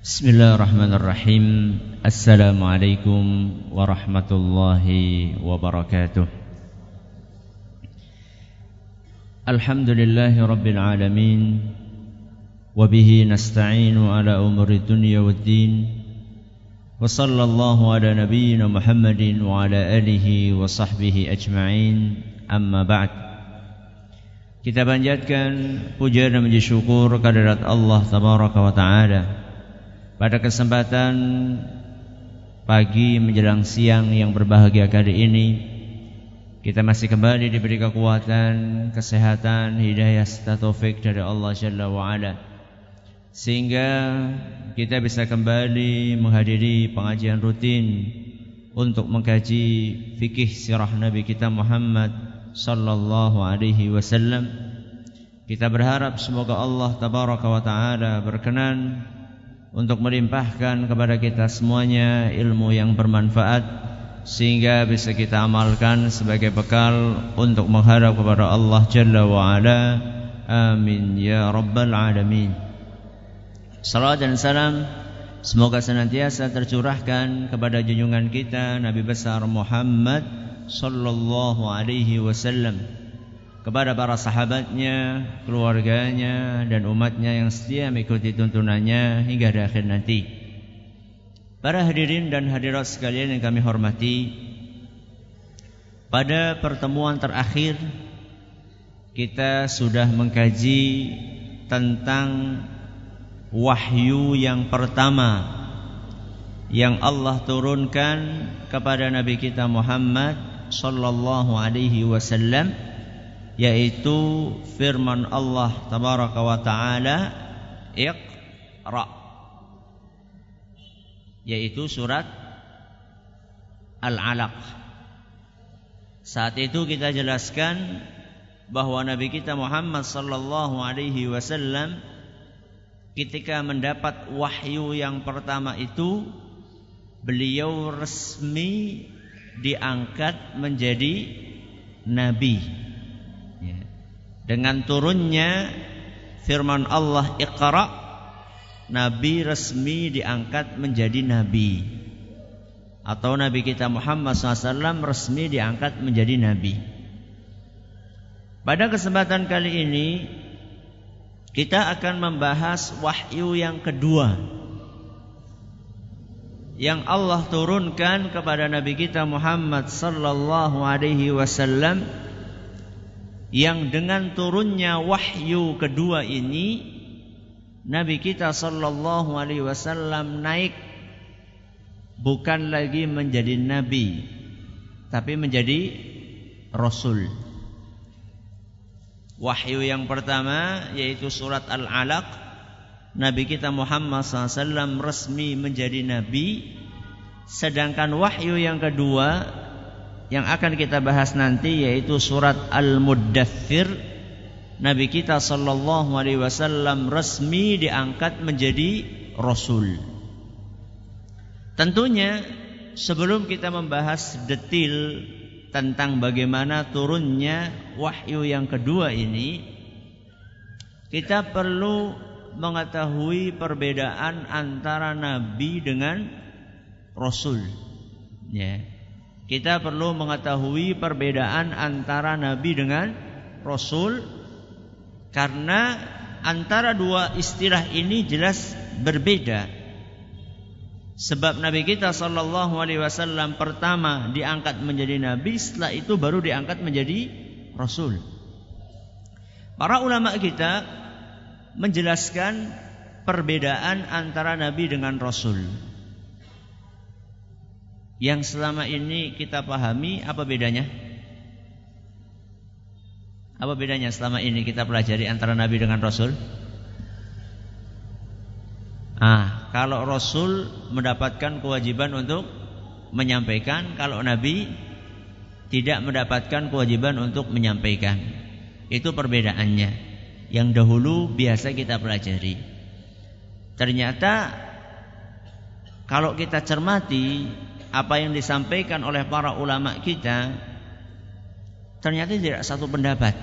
بسم الله الرحمن الرحيم السلام عليكم ورحمة الله وبركاته الحمد لله رب العالمين وبه نستعين على أمور الدنيا والدين وصلى الله على نبينا محمد وعلى آله وصحبه أجمعين أما بعد Kita panjatkan puja dan puji syukur Tabaraka wa Ta'ala. Pada kesempatan pagi menjelang siang yang berbahagia kali ini Kita masih kembali diberi kekuatan, kesehatan, hidayah serta taufik dari Allah Jalla wa Ala Sehingga kita bisa kembali menghadiri pengajian rutin Untuk mengkaji fikih sirah Nabi kita Muhammad sallallahu alaihi wasallam. Kita berharap semoga Allah tabaraka wa taala berkenan untuk melimpahkan kepada kita semuanya ilmu yang bermanfaat sehingga bisa kita amalkan sebagai bekal untuk menghadap kepada Allah Jalla wa ala. Amin ya rabbal alamin. Salam dan salam semoga senantiasa tercurahkan kepada junjungan kita Nabi besar Muhammad sallallahu alaihi wasallam kepada para sahabatnya, keluarganya dan umatnya yang setia mengikuti tuntunannya hingga di akhir nanti. Para hadirin dan hadirat sekalian yang kami hormati, pada pertemuan terakhir kita sudah mengkaji tentang wahyu yang pertama yang Allah turunkan kepada Nabi kita Muhammad sallallahu alaihi wasallam yaitu firman Allah tabaraka wa taala Iqra yaitu surat Al-Alaq saat itu kita jelaskan bahwa Nabi kita Muhammad sallallahu alaihi wasallam ketika mendapat wahyu yang pertama itu beliau resmi diangkat menjadi nabi. Dengan turunnya firman Allah Iqra, nabi resmi diangkat menjadi nabi. Atau nabi kita Muhammad SAW resmi diangkat menjadi nabi. Pada kesempatan kali ini kita akan membahas wahyu yang kedua yang Allah turunkan kepada Nabi kita Muhammad sallallahu alaihi wasallam yang dengan turunnya wahyu kedua ini Nabi kita sallallahu alaihi wasallam naik bukan lagi menjadi nabi tapi menjadi rasul. Wahyu yang pertama yaitu surat Al-Alaq Nabi kita Muhammad SAW resmi menjadi Nabi Sedangkan wahyu yang kedua Yang akan kita bahas nanti yaitu surat Al-Muddathir Nabi kita Sallallahu Alaihi Wasallam resmi diangkat menjadi Rasul Tentunya sebelum kita membahas detil tentang bagaimana turunnya wahyu yang kedua ini Kita perlu mengetahui perbedaan antara nabi dengan rasul. Ya. Kita perlu mengetahui perbedaan antara nabi dengan rasul karena antara dua istilah ini jelas berbeda. Sebab Nabi kita Shallallahu Alaihi Wasallam pertama diangkat menjadi nabi, setelah itu baru diangkat menjadi rasul. Para ulama kita menjelaskan perbedaan antara nabi dengan rasul. Yang selama ini kita pahami apa bedanya? Apa bedanya selama ini kita pelajari antara nabi dengan rasul? Ah, kalau rasul mendapatkan kewajiban untuk menyampaikan, kalau nabi tidak mendapatkan kewajiban untuk menyampaikan. Itu perbedaannya yang dahulu biasa kita pelajari. Ternyata kalau kita cermati apa yang disampaikan oleh para ulama kita ternyata tidak satu pendapat.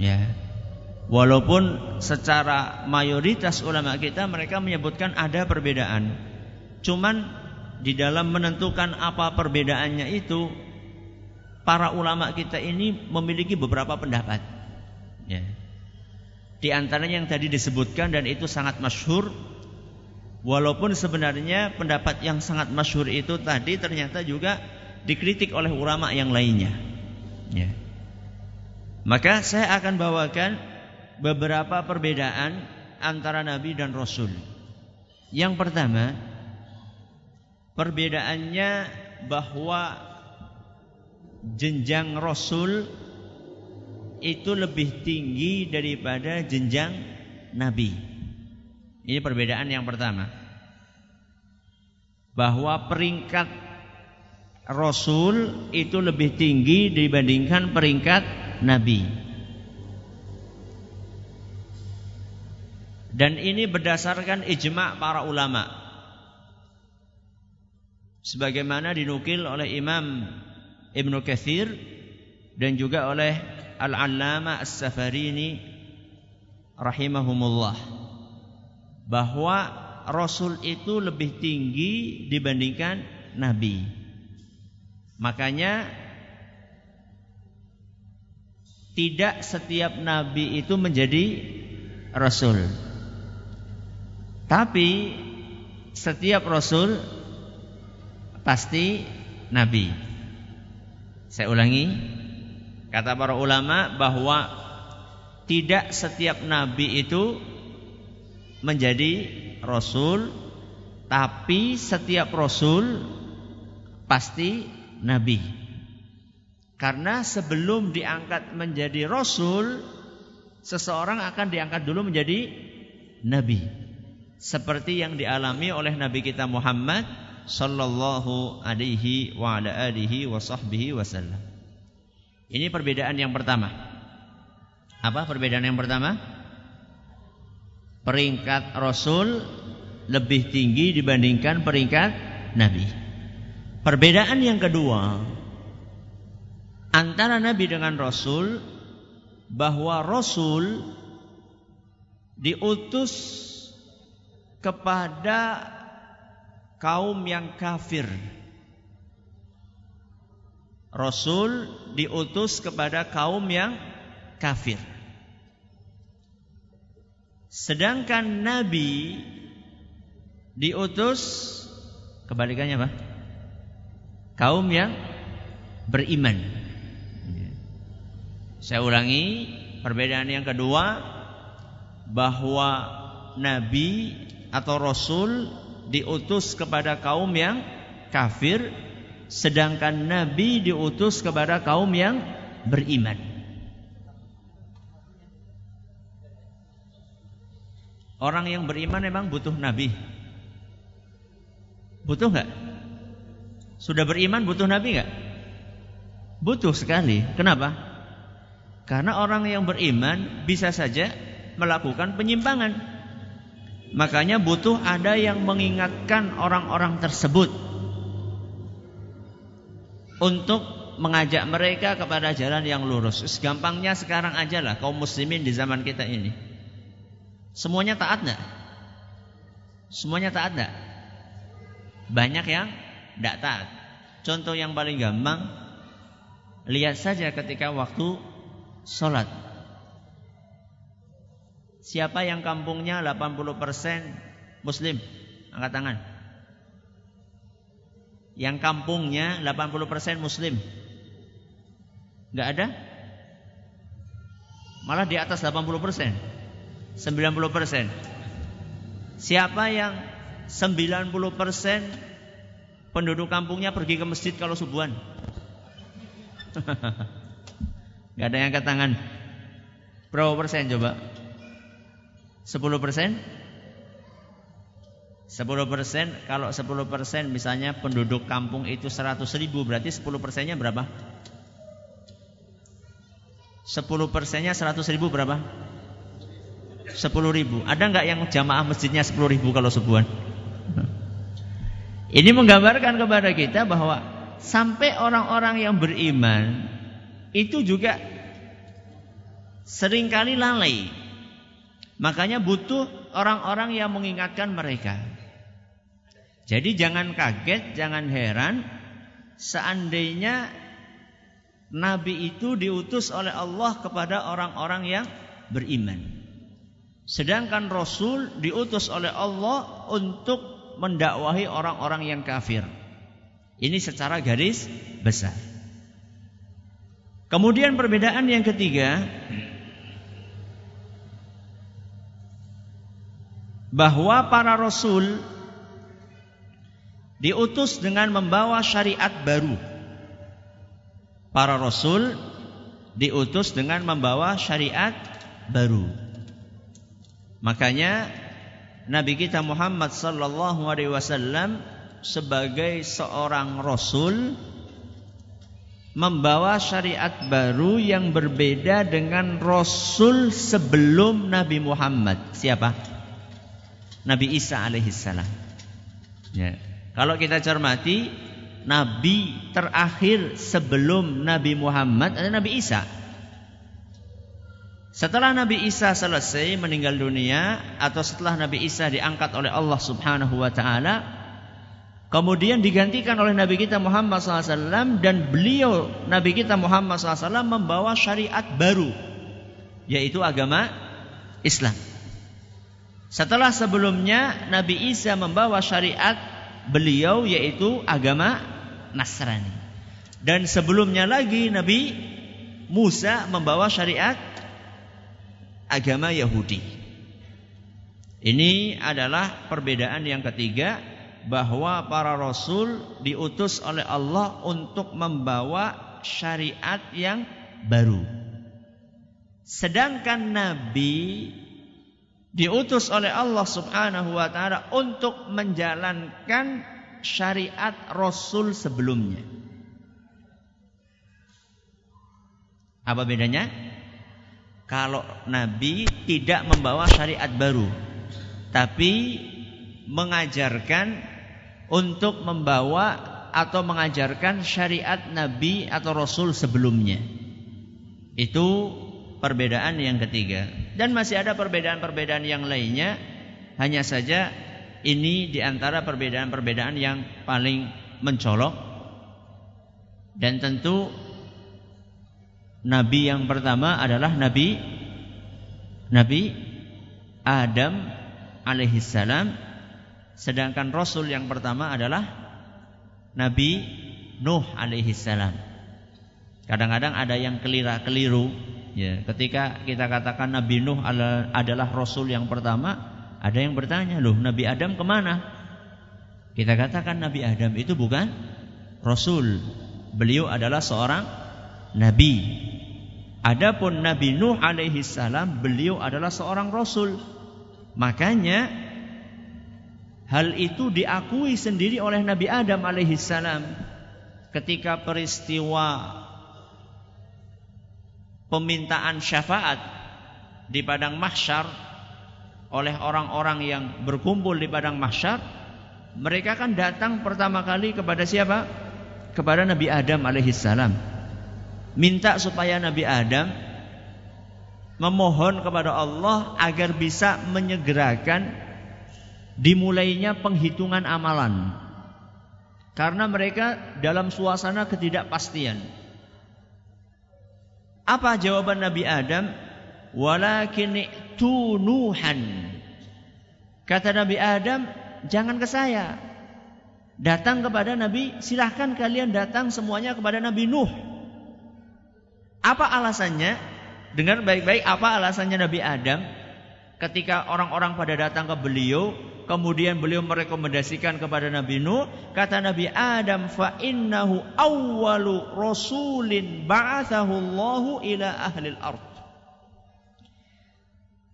Ya. Walaupun secara mayoritas ulama kita mereka menyebutkan ada perbedaan. Cuman di dalam menentukan apa perbedaannya itu para ulama kita ini memiliki beberapa pendapat. Ya. Di antaranya yang tadi disebutkan dan itu sangat masyhur walaupun sebenarnya pendapat yang sangat masyhur itu tadi ternyata juga dikritik oleh ulama yang lainnya. Ya. Maka saya akan bawakan beberapa perbedaan antara Nabi dan Rasul. Yang pertama, perbedaannya bahwa jenjang Rasul itu lebih tinggi daripada jenjang Nabi. Ini perbedaan yang pertama. Bahwa peringkat Rasul itu lebih tinggi dibandingkan peringkat Nabi. Dan ini berdasarkan ijma' para ulama. Sebagaimana dinukil oleh Imam Ibnu Katsir dan juga oleh Al-Allama As-Safarini rahimahumullah bahwa Rasul itu lebih tinggi dibandingkan Nabi. Makanya tidak setiap nabi itu menjadi rasul. Tapi setiap rasul pasti nabi. Saya ulangi, Kata para ulama bahwa tidak setiap nabi itu menjadi rasul, tapi setiap rasul pasti nabi. Karena sebelum diangkat menjadi rasul, seseorang akan diangkat dulu menjadi nabi. Seperti yang dialami oleh nabi kita Muhammad sallallahu alaihi wa ala alihi wa sahbihi wasallam. Ini perbedaan yang pertama. Apa perbedaan yang pertama? Peringkat Rasul lebih tinggi dibandingkan peringkat Nabi. Perbedaan yang kedua antara Nabi dengan Rasul bahwa Rasul diutus kepada kaum yang kafir Rasul diutus kepada kaum yang kafir. Sedangkan Nabi diutus kebalikannya apa? Kaum yang beriman. Saya ulangi perbedaan yang kedua bahwa Nabi atau Rasul diutus kepada kaum yang kafir sedangkan Nabi diutus kepada kaum yang beriman. Orang yang beriman memang butuh Nabi. Butuh nggak? Sudah beriman butuh Nabi nggak? Butuh sekali. Kenapa? Karena orang yang beriman bisa saja melakukan penyimpangan. Makanya butuh ada yang mengingatkan orang-orang tersebut untuk mengajak mereka kepada jalan yang lurus. Gampangnya sekarang aja lah kaum muslimin di zaman kita ini. Semuanya taat enggak? Semuanya taat enggak? Banyak yang tidak taat. Contoh yang paling gampang, lihat saja ketika waktu sholat. Siapa yang kampungnya 80% muslim? Angkat tangan yang kampungnya 80% muslim. Enggak ada? Malah di atas 80%. 90%. Siapa yang 90% penduduk kampungnya pergi ke masjid kalau subuhan? Enggak ada yang angkat tangan. Berapa persen coba? 10 persen? 10 persen, kalau 10 persen misalnya penduduk kampung itu 100 ribu, berarti 10 persennya berapa? 10 persennya 100 ribu berapa? 10 ribu. Ada nggak yang jamaah masjidnya 10 ribu kalau subuhan? Ini menggambarkan kepada kita bahwa sampai orang-orang yang beriman itu juga sering kali lalai Makanya butuh orang-orang yang mengingatkan mereka. Jadi jangan kaget, jangan heran seandainya nabi itu diutus oleh Allah kepada orang-orang yang beriman. Sedangkan rasul diutus oleh Allah untuk mendakwahi orang-orang yang kafir. Ini secara garis besar. Kemudian perbedaan yang ketiga bahwa para rasul diutus dengan membawa syariat baru. Para rasul diutus dengan membawa syariat baru. Makanya Nabi kita Muhammad sallallahu alaihi wasallam sebagai seorang rasul membawa syariat baru yang berbeda dengan rasul sebelum Nabi Muhammad. Siapa? Nabi Isa alaihissalam. Ya. Kalau kita cermati, Nabi terakhir sebelum Nabi Muhammad adalah Nabi Isa. Setelah Nabi Isa selesai meninggal dunia atau setelah Nabi Isa diangkat oleh Allah Subhanahu wa taala, kemudian digantikan oleh Nabi kita Muhammad SAW dan beliau Nabi kita Muhammad SAW membawa syariat baru, yaitu agama Islam. Setelah sebelumnya Nabi Isa membawa syariat beliau yaitu agama Nasrani. Dan sebelumnya lagi Nabi Musa membawa syariat agama Yahudi. Ini adalah perbedaan yang ketiga bahwa para rasul diutus oleh Allah untuk membawa syariat yang baru. Sedangkan nabi diutus oleh Allah Subhanahu wa taala untuk menjalankan syariat rasul sebelumnya. Apa bedanya? Kalau nabi tidak membawa syariat baru, tapi mengajarkan untuk membawa atau mengajarkan syariat nabi atau rasul sebelumnya. Itu perbedaan yang ketiga. Dan masih ada perbedaan-perbedaan yang lainnya. Hanya saja ini di antara perbedaan-perbedaan yang paling mencolok. Dan tentu Nabi yang pertama adalah Nabi Nabi Adam alaihissalam sedangkan Rasul yang pertama adalah Nabi Nuh alaihissalam. Kadang-kadang ada yang kelira keliru ya. Ketika kita katakan Nabi Nuh adalah Rasul yang pertama ada yang bertanya loh Nabi Adam ke mana? Kita katakan Nabi Adam itu bukan Rasul. Beliau adalah seorang Nabi Adapun Nabi Nuh alaihi salam beliau adalah seorang rasul. Makanya hal itu diakui sendiri oleh Nabi Adam alaihi salam ketika peristiwa pemintaan syafaat di padang mahsyar oleh orang-orang yang berkumpul di padang mahsyar mereka kan datang pertama kali kepada siapa? Kepada Nabi Adam alaihi salam minta supaya Nabi Adam memohon kepada Allah agar bisa menyegerakan dimulainya penghitungan amalan. Karena mereka dalam suasana ketidakpastian. Apa jawaban Nabi Adam? Walakin tunuhan. Kata Nabi Adam, jangan ke saya. Datang kepada Nabi, silahkan kalian datang semuanya kepada Nabi Nuh. Apa alasannya? Dengar baik-baik apa alasannya Nabi Adam ketika orang-orang pada datang ke beliau, kemudian beliau merekomendasikan kepada Nabi Nuh, kata Nabi Adam, fa innahu awwalu rasulin ba'athahu Allahu ila ahlil ard.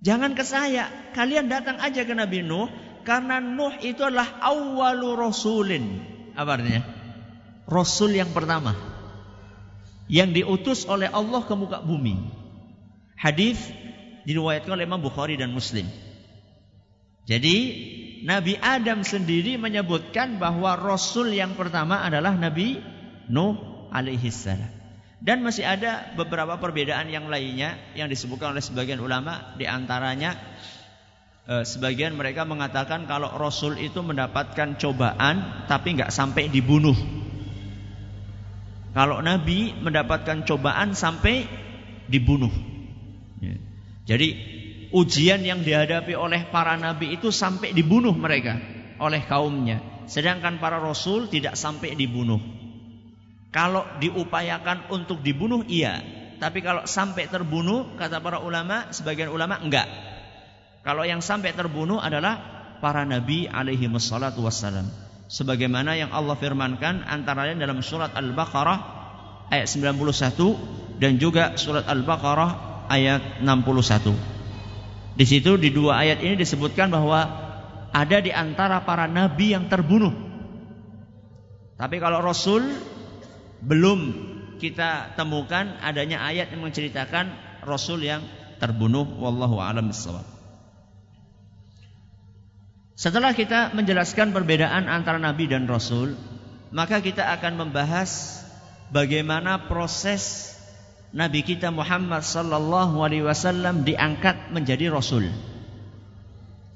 Jangan ke saya, kalian datang aja ke Nabi Nuh karena Nuh itu adalah awwalu rasulin. Apa artinya? Rasul yang pertama yang diutus oleh Allah ke muka bumi. Hadis diriwayatkan oleh Imam Bukhari dan Muslim. Jadi Nabi Adam sendiri menyebutkan bahwa Rasul yang pertama adalah Nabi Nuh alaihi salam. Dan masih ada beberapa perbedaan yang lainnya yang disebutkan oleh sebagian ulama di antaranya eh, sebagian mereka mengatakan kalau Rasul itu mendapatkan cobaan tapi nggak sampai dibunuh. Kalau Nabi mendapatkan cobaan sampai dibunuh. Ya. Jadi ujian yang dihadapi oleh para nabi itu sampai dibunuh mereka oleh kaumnya. Sedangkan para rasul tidak sampai dibunuh. Kalau diupayakan untuk dibunuh iya, tapi kalau sampai terbunuh kata para ulama, sebagian ulama enggak. Kalau yang sampai terbunuh adalah para nabi alaihi wassalam. Sebagaimana yang Allah firmankan antara lain dalam surat Al-Baqarah ayat 91 dan juga surat Al-Baqarah ayat 61. Di situ di dua ayat ini disebutkan bahwa ada di antara para nabi yang terbunuh. Tapi kalau Rasul belum kita temukan adanya ayat yang menceritakan rasul yang terbunuh wallahu alam bissawab. Setelah kita menjelaskan perbedaan antara nabi dan rasul, maka kita akan membahas bagaimana proses nabi kita Muhammad sallallahu alaihi wasallam diangkat menjadi rasul.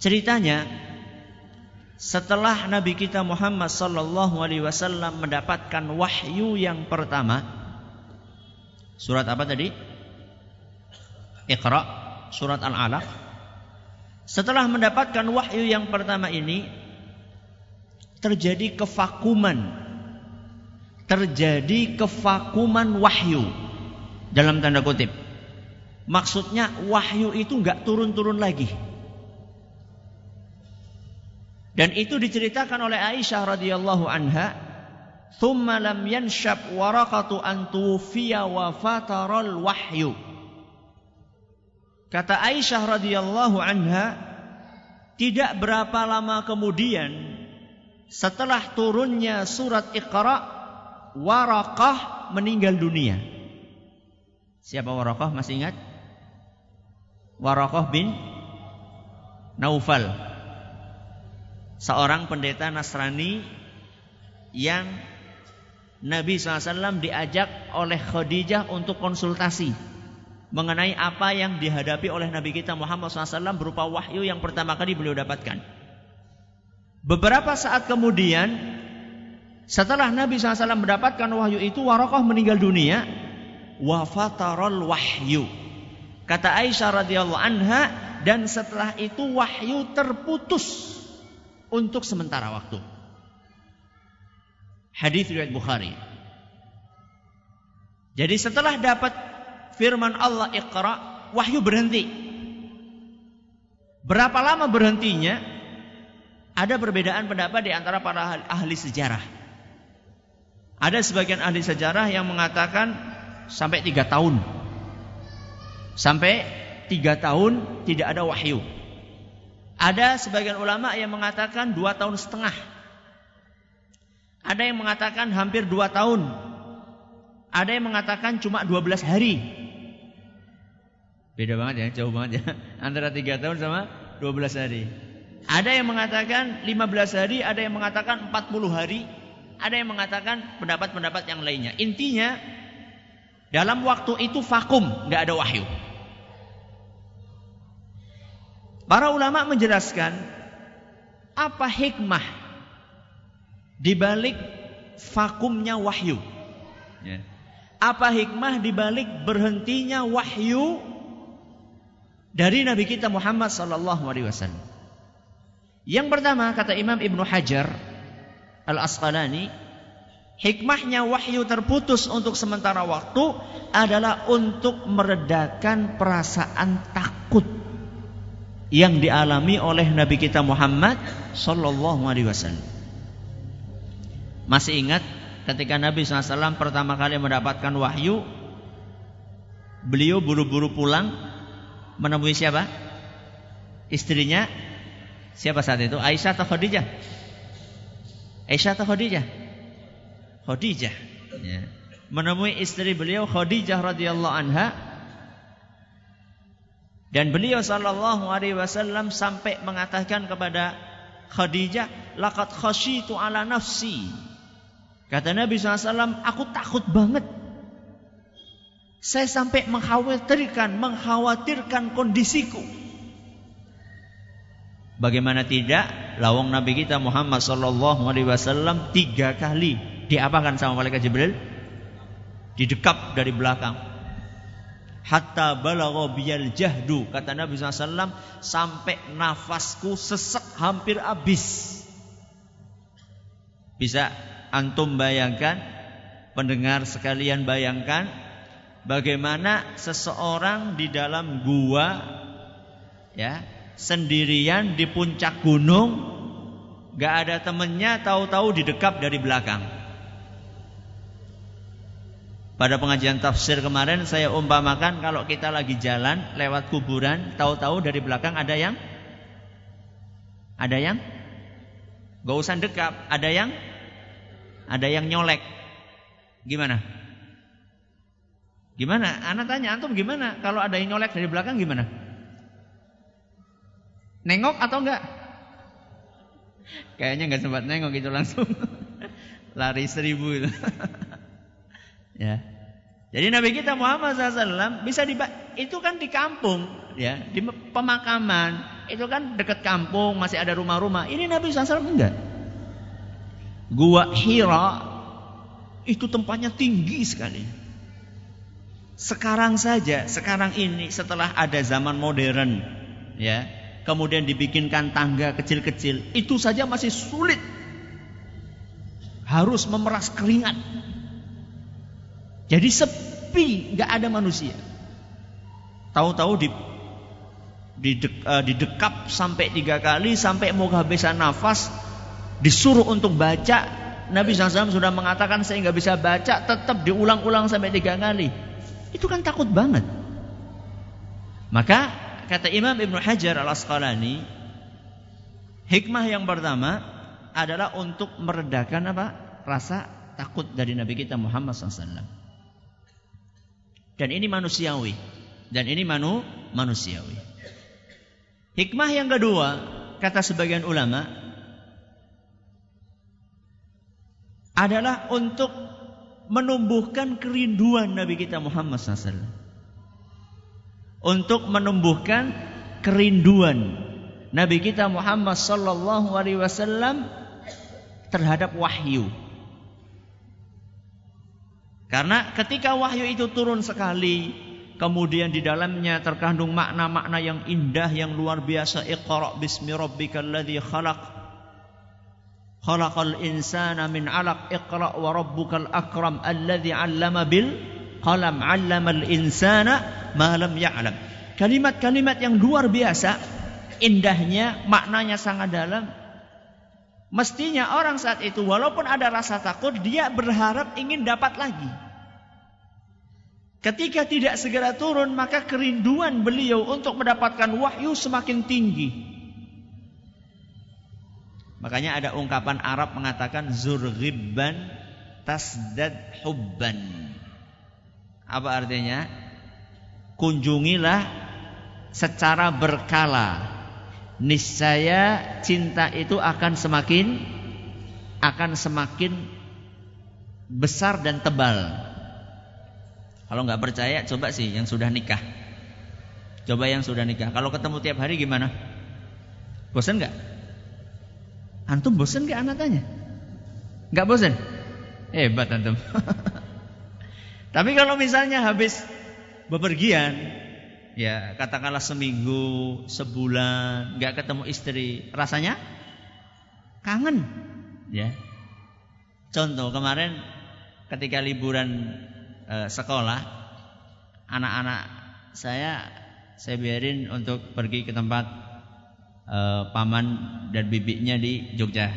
Ceritanya setelah Nabi kita Muhammad sallallahu alaihi wasallam mendapatkan wahyu yang pertama surat apa tadi? Iqra surat Al-Alaq. Setelah mendapatkan wahyu yang pertama ini terjadi kevakuman. Terjadi kevakuman wahyu dalam tanda kutip. Maksudnya wahyu itu nggak turun-turun lagi. Dan itu diceritakan oleh Aisyah radhiyallahu anha, "Tsumma lam yanshab waraqatu an wa fataral wahyu." Kata Aisyah radhiyallahu anha, tidak berapa lama kemudian setelah turunnya surat Iqra, Waraqah meninggal dunia. Siapa Waraqah masih ingat? Waraqah bin Naufal seorang pendeta Nasrani yang Nabi SAW diajak oleh Khadijah untuk konsultasi mengenai apa yang dihadapi oleh Nabi kita Muhammad SAW berupa wahyu yang pertama kali beliau dapatkan. Beberapa saat kemudian, setelah Nabi SAW mendapatkan wahyu itu, Warokoh meninggal dunia. Wafatarol wahyu. Kata Aisyah radhiyallahu anha, dan setelah itu wahyu terputus untuk sementara waktu. Hadis riwayat Bukhari. Jadi setelah dapat firman Allah Iqra, wahyu berhenti. Berapa lama berhentinya? Ada perbedaan pendapat di antara para ahli sejarah. Ada sebagian ahli sejarah yang mengatakan sampai tiga tahun. Sampai tiga tahun tidak ada wahyu. Ada sebagian ulama yang mengatakan dua tahun setengah. Ada yang mengatakan hampir dua tahun. Ada yang mengatakan cuma dua belas hari. Beda banget ya, jauh banget ya. Antara tiga tahun sama dua belas hari. Ada yang mengatakan lima belas hari, ada yang mengatakan empat puluh hari, ada yang mengatakan pendapat-pendapat yang lainnya. Intinya dalam waktu itu vakum, nggak ada wahyu. Para ulama menjelaskan apa hikmah di balik vakumnya wahyu. Ya. Apa hikmah di balik berhentinya wahyu dari Nabi kita Muhammad sallallahu alaihi wasallam? Yang pertama kata Imam Ibnu Hajar Al-Asqalani, hikmahnya wahyu terputus untuk sementara waktu adalah untuk meredakan perasaan takut yang dialami oleh Nabi kita Muhammad Sallallahu Alaihi Wasallam. Masih ingat ketika Nabi SAW pertama kali mendapatkan wahyu, beliau buru-buru pulang menemui siapa? Istrinya siapa saat itu? Aisyah atau Khadijah? Aisyah atau Khadijah? Khadijah. Ya. Menemui istri beliau Khadijah radhiyallahu anha dan beliau sallallahu alaihi wasallam sampai mengatakan kepada Khadijah, "Laqad khasyitu ala nafsi." Kata Nabi SAW, aku takut banget. Saya sampai mengkhawatirkan, mengkhawatirkan kondisiku. Bagaimana tidak? Lawang Nabi kita Muhammad Sallallahu Alaihi Wasallam tiga kali diapakan sama malaikat Jibril? Didekap dari belakang. Hatta balagha biyal jahdu kata Nabi SAW sampai nafasku sesek hampir habis. Bisa antum bayangkan, pendengar sekalian bayangkan bagaimana seseorang di dalam gua ya sendirian di puncak gunung gak ada temennya tahu-tahu didekap dari belakang. Pada pengajian tafsir kemarin saya umpamakan kalau kita lagi jalan lewat kuburan tahu-tahu dari belakang ada yang? Ada yang? Gak usah dekap ada yang? Ada yang nyolek. Gimana Gimana? Anak tanya, antum gimana? Kalau ada yang nyolek dari belakang gimana? Nengok atau enggak? Kayaknya enggak sempat nengok itu langsung lari seribu itu. ya. Jadi Nabi kita Muhammad SAW bisa di itu kan di kampung, ya, di pemakaman, itu kan dekat kampung, masih ada rumah-rumah. Ini Nabi SAW enggak. Gua Hira itu tempatnya tinggi sekali. Sekarang saja, sekarang ini setelah ada zaman modern, ya, kemudian dibikinkan tangga kecil-kecil, itu saja masih sulit. Harus memeras keringat. Jadi sepi, nggak ada manusia. Tahu-tahu di didek, uh, didekap sampai tiga kali sampai mau kehabisan nafas disuruh untuk baca Nabi SAW sudah mengatakan saya nggak bisa baca tetap diulang-ulang sampai tiga kali itu kan takut banget. Maka kata Imam Ibn Hajar al Asqalani, hikmah yang pertama adalah untuk meredakan apa? Rasa takut dari Nabi kita Muhammad SAW. Dan ini manusiawi. Dan ini manu, manusiawi. Hikmah yang kedua, kata sebagian ulama, adalah untuk menumbuhkan kerinduan Nabi kita Muhammad SAW. Untuk menumbuhkan kerinduan Nabi kita Muhammad Sallallahu Alaihi Wasallam terhadap wahyu. Karena ketika wahyu itu turun sekali, kemudian di dalamnya terkandung makna-makna yang indah yang luar biasa. Iqra bismi rabbikal ladzi khalaq Khalaqal insana min 'alaq Iqra wa rabbukal akram alladzi 'allama bil qalam 'allamal insana ma lam ya'lam. Kalimat-kalimat yang luar biasa, indahnya, maknanya sangat dalam. Mestinya orang saat itu walaupun ada rasa takut, dia berharap ingin dapat lagi. Ketika tidak segera turun, maka kerinduan beliau untuk mendapatkan wahyu semakin tinggi. Makanya ada ungkapan Arab mengatakan zurghibban tasdad hubban. Apa artinya? Kunjungilah secara berkala. Niscaya cinta itu akan semakin akan semakin besar dan tebal. Kalau nggak percaya, coba sih yang sudah nikah. Coba yang sudah nikah. Kalau ketemu tiap hari gimana? Bosan nggak? Antum bosan gak anak tanya? Gak bosan? Hebat antum. Tapi kalau misalnya habis bepergian, ya katakanlah seminggu, sebulan, gak ketemu istri, rasanya kangen, ya. Contoh kemarin ketika liburan e, sekolah, anak-anak saya saya biarin untuk pergi ke tempat uh, paman dan bibinya di Jogja.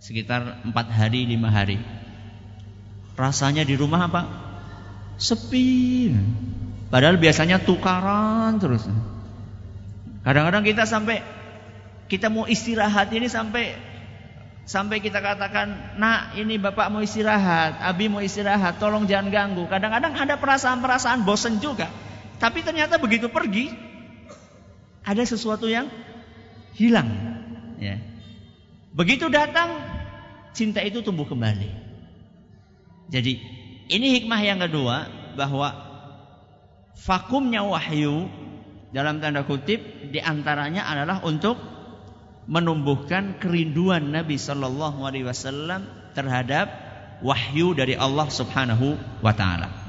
Sekitar empat hari lima hari. Rasanya di rumah apa? Sepi. Padahal biasanya tukaran terus. Kadang-kadang kita sampai kita mau istirahat ini sampai sampai kita katakan, "Nak, ini Bapak mau istirahat, Abi mau istirahat, tolong jangan ganggu." Kadang-kadang ada perasaan-perasaan bosan juga. Tapi ternyata begitu pergi, ada sesuatu yang hilang. Ya. Begitu datang, cinta itu tumbuh kembali. Jadi ini hikmah yang kedua bahwa vakumnya wahyu dalam tanda kutip di antaranya adalah untuk menumbuhkan kerinduan Nabi Shallallahu Alaihi Wasallam terhadap wahyu dari Allah Subhanahu Wa Taala.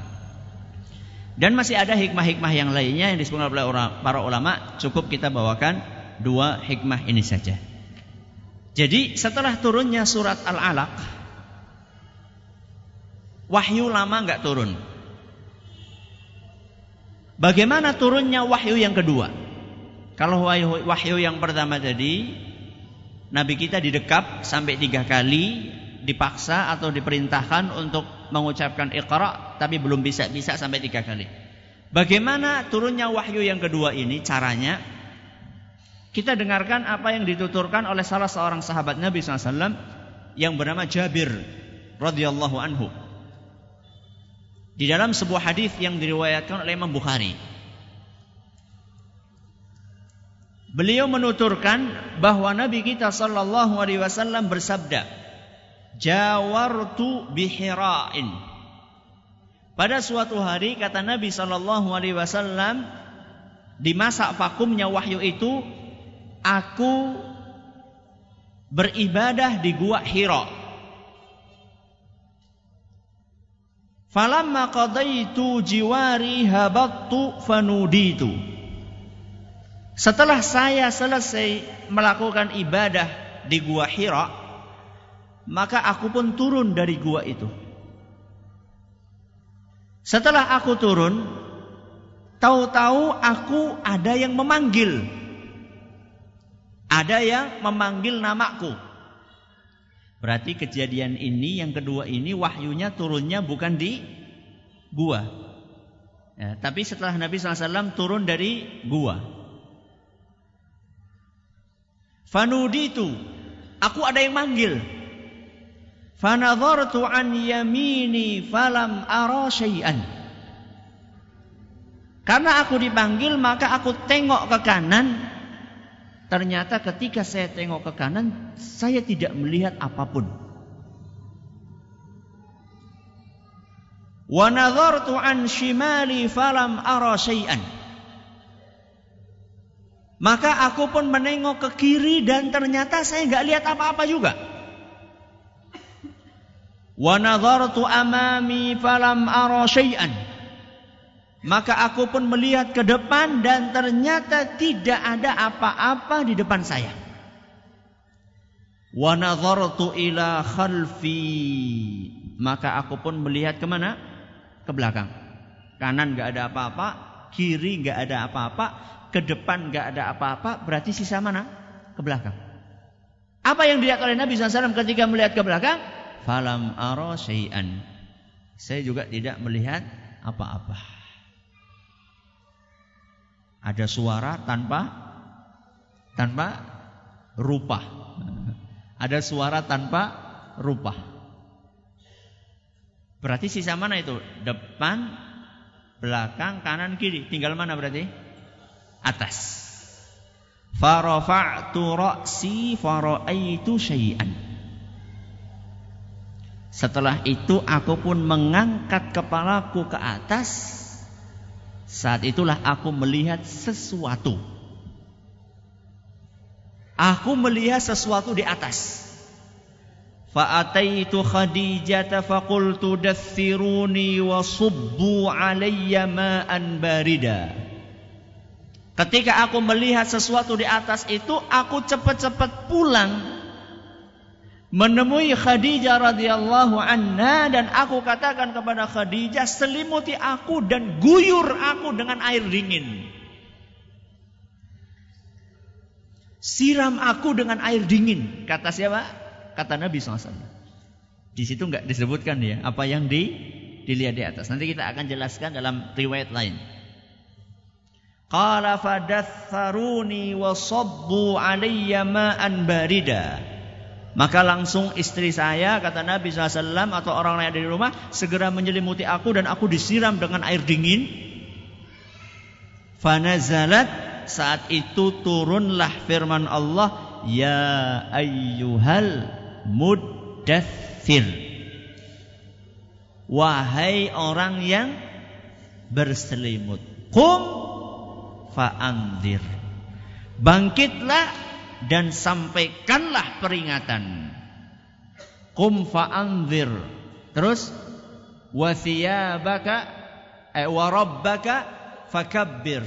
Dan masih ada hikmah-hikmah yang lainnya yang disebutkan oleh para ulama. Cukup kita bawakan dua hikmah ini saja. Jadi setelah turunnya surat Al-Alaq, wahyu lama nggak turun. Bagaimana turunnya wahyu yang kedua? Kalau wahyu, wahyu yang pertama tadi, Nabi kita didekap sampai tiga kali, dipaksa atau diperintahkan untuk mengucapkan ikhra, tapi belum bisa-bisa sampai tiga kali. Bagaimana turunnya wahyu yang kedua ini caranya? Kita dengarkan apa yang dituturkan oleh salah seorang sahabat Nabi SAW yang bernama Jabir radhiyallahu anhu. Di dalam sebuah hadis yang diriwayatkan oleh Imam Bukhari. Beliau menuturkan bahwa Nabi kita sallallahu alaihi wasallam bersabda, "Jawartu bihira'in." Pada suatu hari kata Nabi sallallahu alaihi wasallam di masa vakumnya wahyu itu aku beribadah di gua Hira. Falamma qadaitu jiwari habattu fanuditu. Setelah saya selesai melakukan ibadah di gua Hira, maka aku pun turun dari gua itu. Setelah aku turun, tahu-tahu aku ada yang memanggil. Ada yang memanggil namaku. Berarti kejadian ini yang kedua ini wahyunya turunnya bukan di gua. Ya, tapi setelah Nabi SAW turun dari gua. Fanudi itu, aku ada yang manggil. Fanadhartu an yamini falam ara syai'an. Karena aku dipanggil maka aku tengok ke kanan Ternyata ketika saya tengok ke kanan, saya tidak melihat apa pun. Wa nadhartu an shimali falam ara syai'an. Maka aku pun menengok ke kiri dan ternyata saya nggak lihat apa-apa juga. Wa nadhartu amami falam ara. Maka aku pun melihat ke depan dan ternyata tidak ada apa-apa di depan saya. Wa nadhartu ila. Maka aku pun melihat ke mana? Ke belakang. Kanan gak ada apa-apa, kiri gak ada apa-apa, ke depan gak ada apa-apa, berarti sisa mana? Ke belakang. Apa yang dilihat oleh Nabi SAW ketika melihat ke belakang? Falam aro syai'an. Saya juga tidak melihat apa-apa. Ada suara tanpa tanpa rupa. Ada suara tanpa rupa. Berarti sisa mana itu? Depan, belakang, kanan, kiri. Tinggal mana berarti? Atas. Farafa'tu ra'si fara'aitu syai'an. Setelah itu aku pun mengangkat kepalaku ke atas saat itulah aku melihat sesuatu. Aku melihat sesuatu di atas. Fa'ataitu Khadijah faqultu dathiruni wa subbu alayya ma'an barida. Ketika aku melihat sesuatu di atas itu, aku cepat-cepat pulang menemui Khadijah radhiyallahu anha dan aku katakan kepada Khadijah selimuti aku dan guyur aku dengan air dingin. Siram aku dengan air dingin. Kata siapa? Kata Nabi SAW. Di situ nggak disebutkan ya apa yang di dilihat di atas. Nanti kita akan jelaskan dalam riwayat lain. Qala fadatharuni wa sabbu alayya ma'an barida. Maka langsung istri saya, kata Nabi SAW atau orang lain dari rumah, segera menyelimuti aku dan aku disiram dengan air dingin. Fanazalat saat itu turunlah firman Allah, Ya ayyuhal muddathir. Wahai orang yang berselimut. Qum fa'anzir. Bangkitlah dan sampaikanlah peringatan. Qum fa'anzir. Terus wa thiyabaka eh, wa rabbaka fakabbir.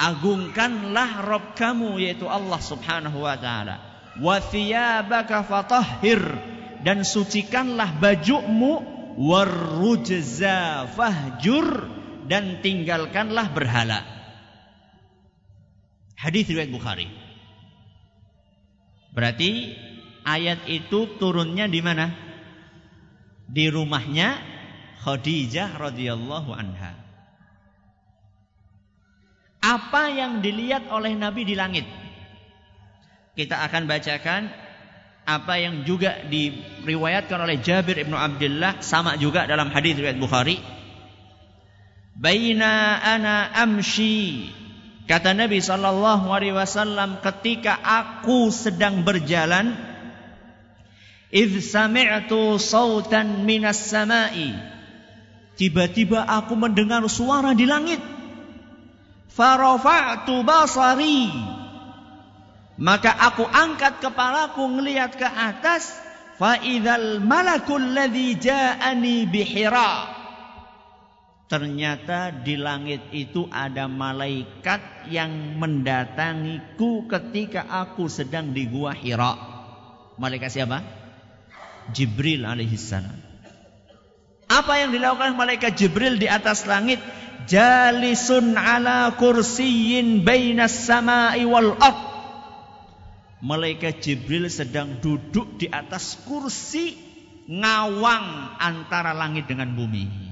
Agungkanlah Rabb kamu yaitu Allah Subhanahu wa taala. Wa thiyabaka fatahhir dan sucikanlah bajumu warrujza fahjur dan tinggalkanlah berhala. Hadis riwayat Bukhari. Berarti ayat itu turunnya di mana? Di rumahnya Khadijah radhiyallahu anha. Apa yang dilihat oleh Nabi di langit? Kita akan bacakan apa yang juga diriwayatkan oleh Jabir ibnu Abdullah sama juga dalam hadis riwayat Bukhari. Baina ana amshi kata Nabi sallallahu alaihi wasallam ketika aku sedang berjalan id sami'tu sautan minas sama'i tiba-tiba aku mendengar suara di langit farafa'tu basari maka aku angkat kepalaku ngelihat ke atas. Fa'idhal malakul ladhi ja'ani bihira. Ternyata di langit itu ada malaikat yang mendatangiku ketika aku sedang di gua Hira. Malaikat siapa? Jibril alaihissalam. Apa yang dilakukan malaikat Jibril di atas langit? Jalisun ala kursiyin bainas sama'i wal ard malaikat Jibril sedang duduk di atas kursi ngawang antara langit dengan bumi.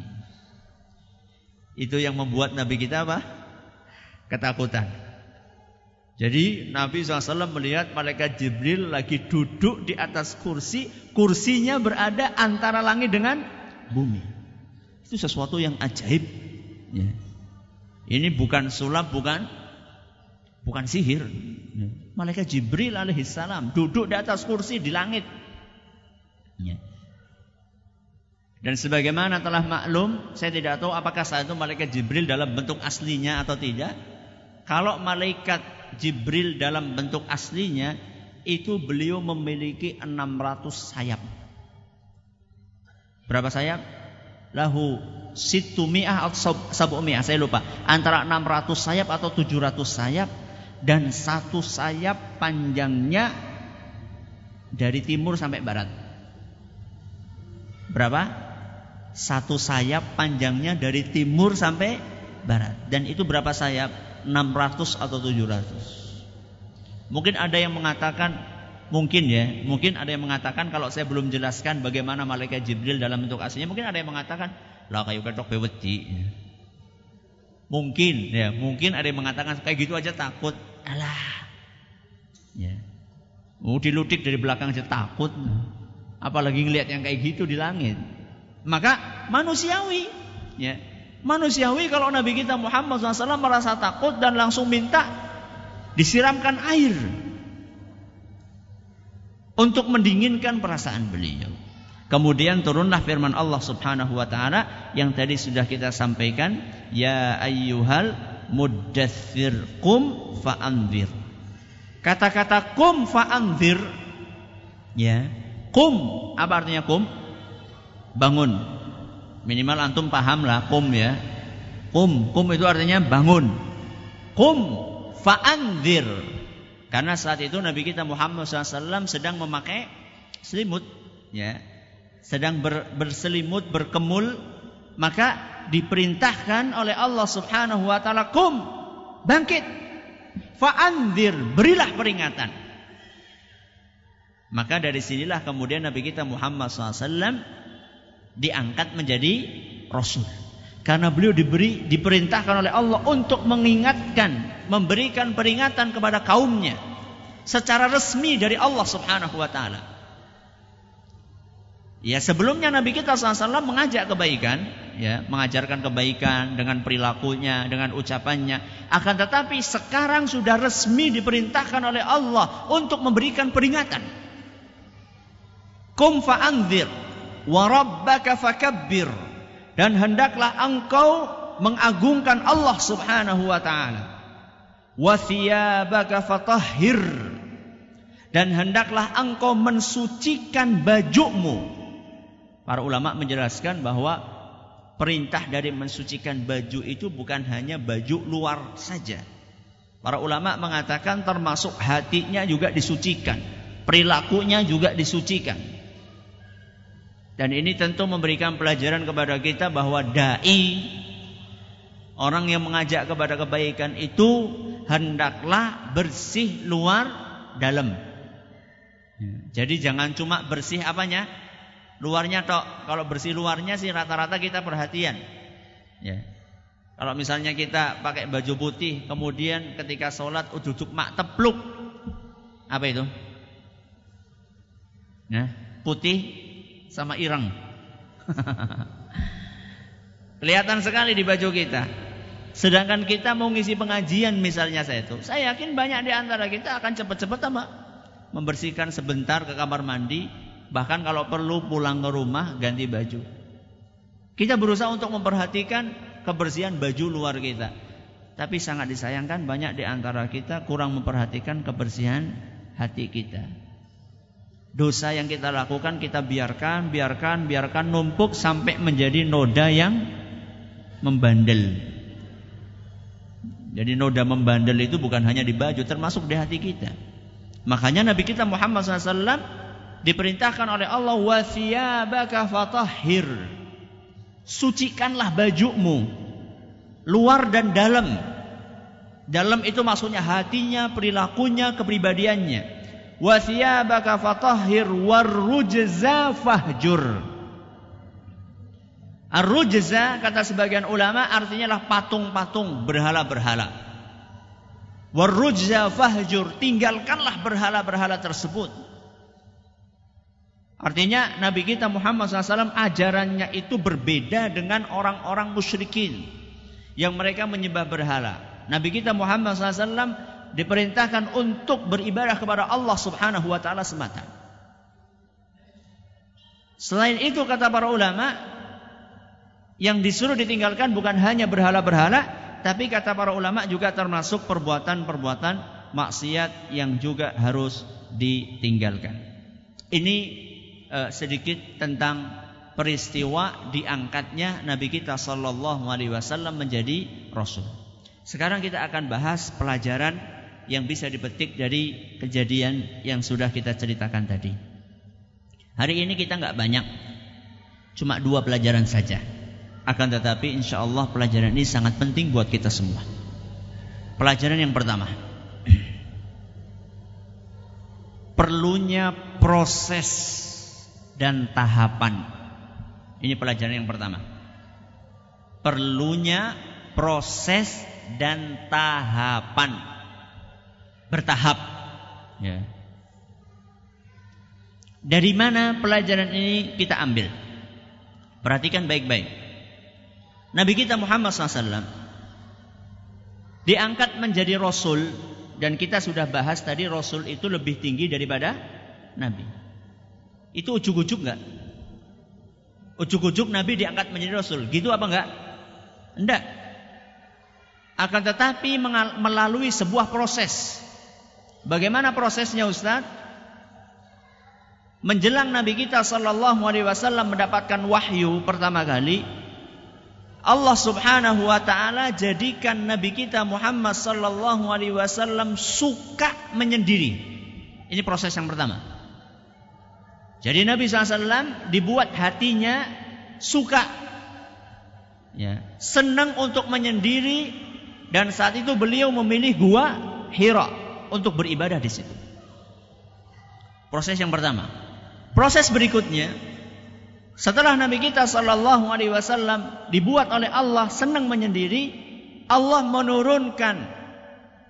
Itu yang membuat Nabi kita apa? Ketakutan. Jadi Nabi SAW melihat malaikat Jibril lagi duduk di atas kursi, kursinya berada antara langit dengan bumi. Itu sesuatu yang ajaib. Ya. Ini bukan sulap, bukan bukan sihir. Ya. Malaikat Jibril alaihissalam duduk di atas kursi di langit. Ya. Dan sebagaimana telah maklum, saya tidak tahu apakah saat itu malaikat Jibril dalam bentuk aslinya atau tidak. Kalau malaikat Jibril dalam bentuk aslinya, itu beliau memiliki 600 sayap. Berapa sayap? Lahu situ mi'ah atau sabu mi'ah, saya lupa. Antara 600 sayap atau 700 sayap dan satu sayap panjangnya dari timur sampai barat. Berapa? Satu sayap panjangnya dari timur sampai barat. Dan itu berapa sayap? 600 atau 700. Mungkin ada yang mengatakan mungkin ya, mungkin ada yang mengatakan kalau saya belum jelaskan bagaimana malaikat Jibril dalam bentuk aslinya, mungkin ada yang mengatakan lah kayu ketok beweci. Mungkin ya, mungkin ada yang mengatakan kayak gitu aja takut. Alah. Ya. Mau oh, diludik dari belakang aja takut. Apalagi ngelihat yang kayak gitu di langit. Maka manusiawi. Ya. Manusiawi kalau Nabi kita Muhammad SAW merasa takut dan langsung minta disiramkan air. Untuk mendinginkan perasaan beliau. Kemudian turunlah firman Allah Subhanahu wa taala yang tadi sudah kita sampaikan, ya ayyuhal muddathir kum fa'anzir. Kata-kata kum fa'anzir ya. Kum apa artinya kum? Bangun. Minimal antum paham lah kum ya. Kum, kum itu artinya bangun. Kum fa'anzir. Karena saat itu Nabi kita Muhammad SAW sedang memakai selimut, ya, sedang ber, berselimut, berkemul, maka diperintahkan oleh Allah Subhanahu wa taala, "Kum, bangkit. Fa'anzir, berilah peringatan." Maka dari sinilah kemudian Nabi kita Muhammad SAW diangkat menjadi Rasul. Karena beliau diberi diperintahkan oleh Allah untuk mengingatkan, memberikan peringatan kepada kaumnya secara resmi dari Allah Subhanahu wa taala. Ya sebelumnya Nabi kita SAW mengajak kebaikan, ya mengajarkan kebaikan dengan perilakunya, dengan ucapannya. Akan tetapi sekarang sudah resmi diperintahkan oleh Allah untuk memberikan peringatan. Kum fa'anzir wa rabbaka fakabbir. Dan hendaklah engkau mengagungkan Allah Subhanahu wa taala. Wa fatahhir dan hendaklah engkau mensucikan bajumu. Para ulama menjelaskan bahwa perintah dari mensucikan baju itu bukan hanya baju luar saja. Para ulama mengatakan termasuk hatinya juga disucikan, perilakunya juga disucikan. Dan ini tentu memberikan pelajaran kepada kita bahwa dai orang yang mengajak kepada kebaikan itu hendaklah bersih luar dalam. Jadi jangan cuma bersih apanya? Luarnya tok. Kalau bersih luarnya sih rata-rata kita perhatian. Ya. Kalau misalnya kita pakai baju putih, kemudian ketika sholat uduk mak tepluk, apa itu? Nah, putih sama ireng. Kelihatan sekali di baju kita. Sedangkan kita mau ngisi pengajian misalnya saya itu. Saya yakin banyak di antara kita akan cepat-cepat apa? Membersihkan sebentar ke kamar mandi. Bahkan kalau perlu pulang ke rumah ganti baju. Kita berusaha untuk memperhatikan kebersihan baju luar kita. Tapi sangat disayangkan banyak di antara kita kurang memperhatikan kebersihan hati kita. Dosa yang kita lakukan kita biarkan, biarkan, biarkan numpuk sampai menjadi noda yang membandel. Jadi noda membandel itu bukan hanya di baju, termasuk di hati kita. Makanya Nabi kita Muhammad SAW diperintahkan oleh Allah wasiyabaka fatahhir. Sucikanlah bajumu luar dan dalam. Dalam itu maksudnya hatinya, perilakunya, kepribadiannya wa thiyabaka fatahhir warrujza fahjur. Ar-rujza kata sebagian ulama artinya lah patung-patung berhala-berhala. Warrujza fahjur, tinggalkanlah berhala-berhala tersebut. Artinya Nabi kita Muhammad SAW ajarannya itu berbeda dengan orang-orang musyrikin yang mereka menyembah berhala. Nabi kita Muhammad SAW diperintahkan untuk beribadah kepada Allah Subhanahu wa taala semata. Selain itu kata para ulama yang disuruh ditinggalkan bukan hanya berhala-berhala tapi kata para ulama juga termasuk perbuatan-perbuatan maksiat yang juga harus ditinggalkan. Ini uh, sedikit tentang peristiwa diangkatnya Nabi kita Shallallahu Alaihi Wasallam menjadi Rasul. Sekarang kita akan bahas pelajaran yang bisa dipetik dari kejadian yang sudah kita ceritakan tadi. Hari ini kita nggak banyak, cuma dua pelajaran saja. Akan tetapi insya Allah pelajaran ini sangat penting buat kita semua. Pelajaran yang pertama, perlunya proses dan tahapan. Ini pelajaran yang pertama. Perlunya proses dan tahapan bertahap. Ya. Dari mana pelajaran ini kita ambil? Perhatikan baik-baik. Nabi kita Muhammad SAW diangkat menjadi Rasul dan kita sudah bahas tadi Rasul itu lebih tinggi daripada Nabi. Itu ujuk-ujuk nggak? Ujuk-ujuk Nabi diangkat menjadi Rasul. Gitu apa enggak? Enggak. Akan tetapi melalui sebuah proses. Bagaimana prosesnya Ustaz? Menjelang Nabi kita sallallahu alaihi wasallam mendapatkan wahyu pertama kali, Allah Subhanahu wa taala jadikan Nabi kita Muhammad sallallahu alaihi wasallam suka menyendiri. Ini proses yang pertama. Jadi Nabi SAW dibuat hatinya suka, ya, senang untuk menyendiri dan saat itu beliau memilih gua Hira untuk beribadah di situ. Proses yang pertama. Proses berikutnya, setelah Nabi kita Shallallahu Alaihi Wasallam dibuat oleh Allah senang menyendiri, Allah menurunkan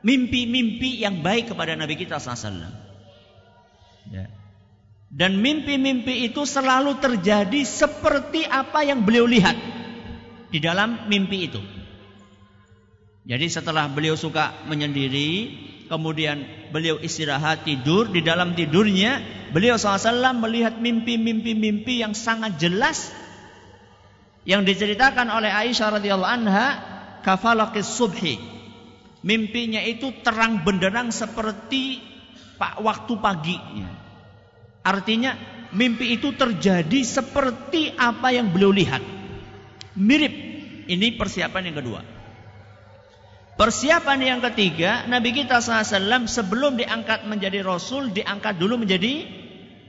mimpi-mimpi yang baik kepada Nabi kita SAW. Ya. Dan mimpi-mimpi itu selalu terjadi seperti apa yang beliau lihat di dalam mimpi itu. Jadi setelah beliau suka menyendiri, kemudian beliau istirahat tidur di dalam tidurnya beliau SAW melihat mimpi-mimpi-mimpi yang sangat jelas yang diceritakan oleh Aisyah radhiyallahu anha kafalaqis subhi. Mimpinya itu terang benderang seperti pak waktu pagi. Artinya mimpi itu terjadi seperti apa yang beliau lihat. Mirip. Ini persiapan yang kedua. Persiapan yang ketiga, Nabi kita SAW sebelum diangkat menjadi Rasul, diangkat dulu menjadi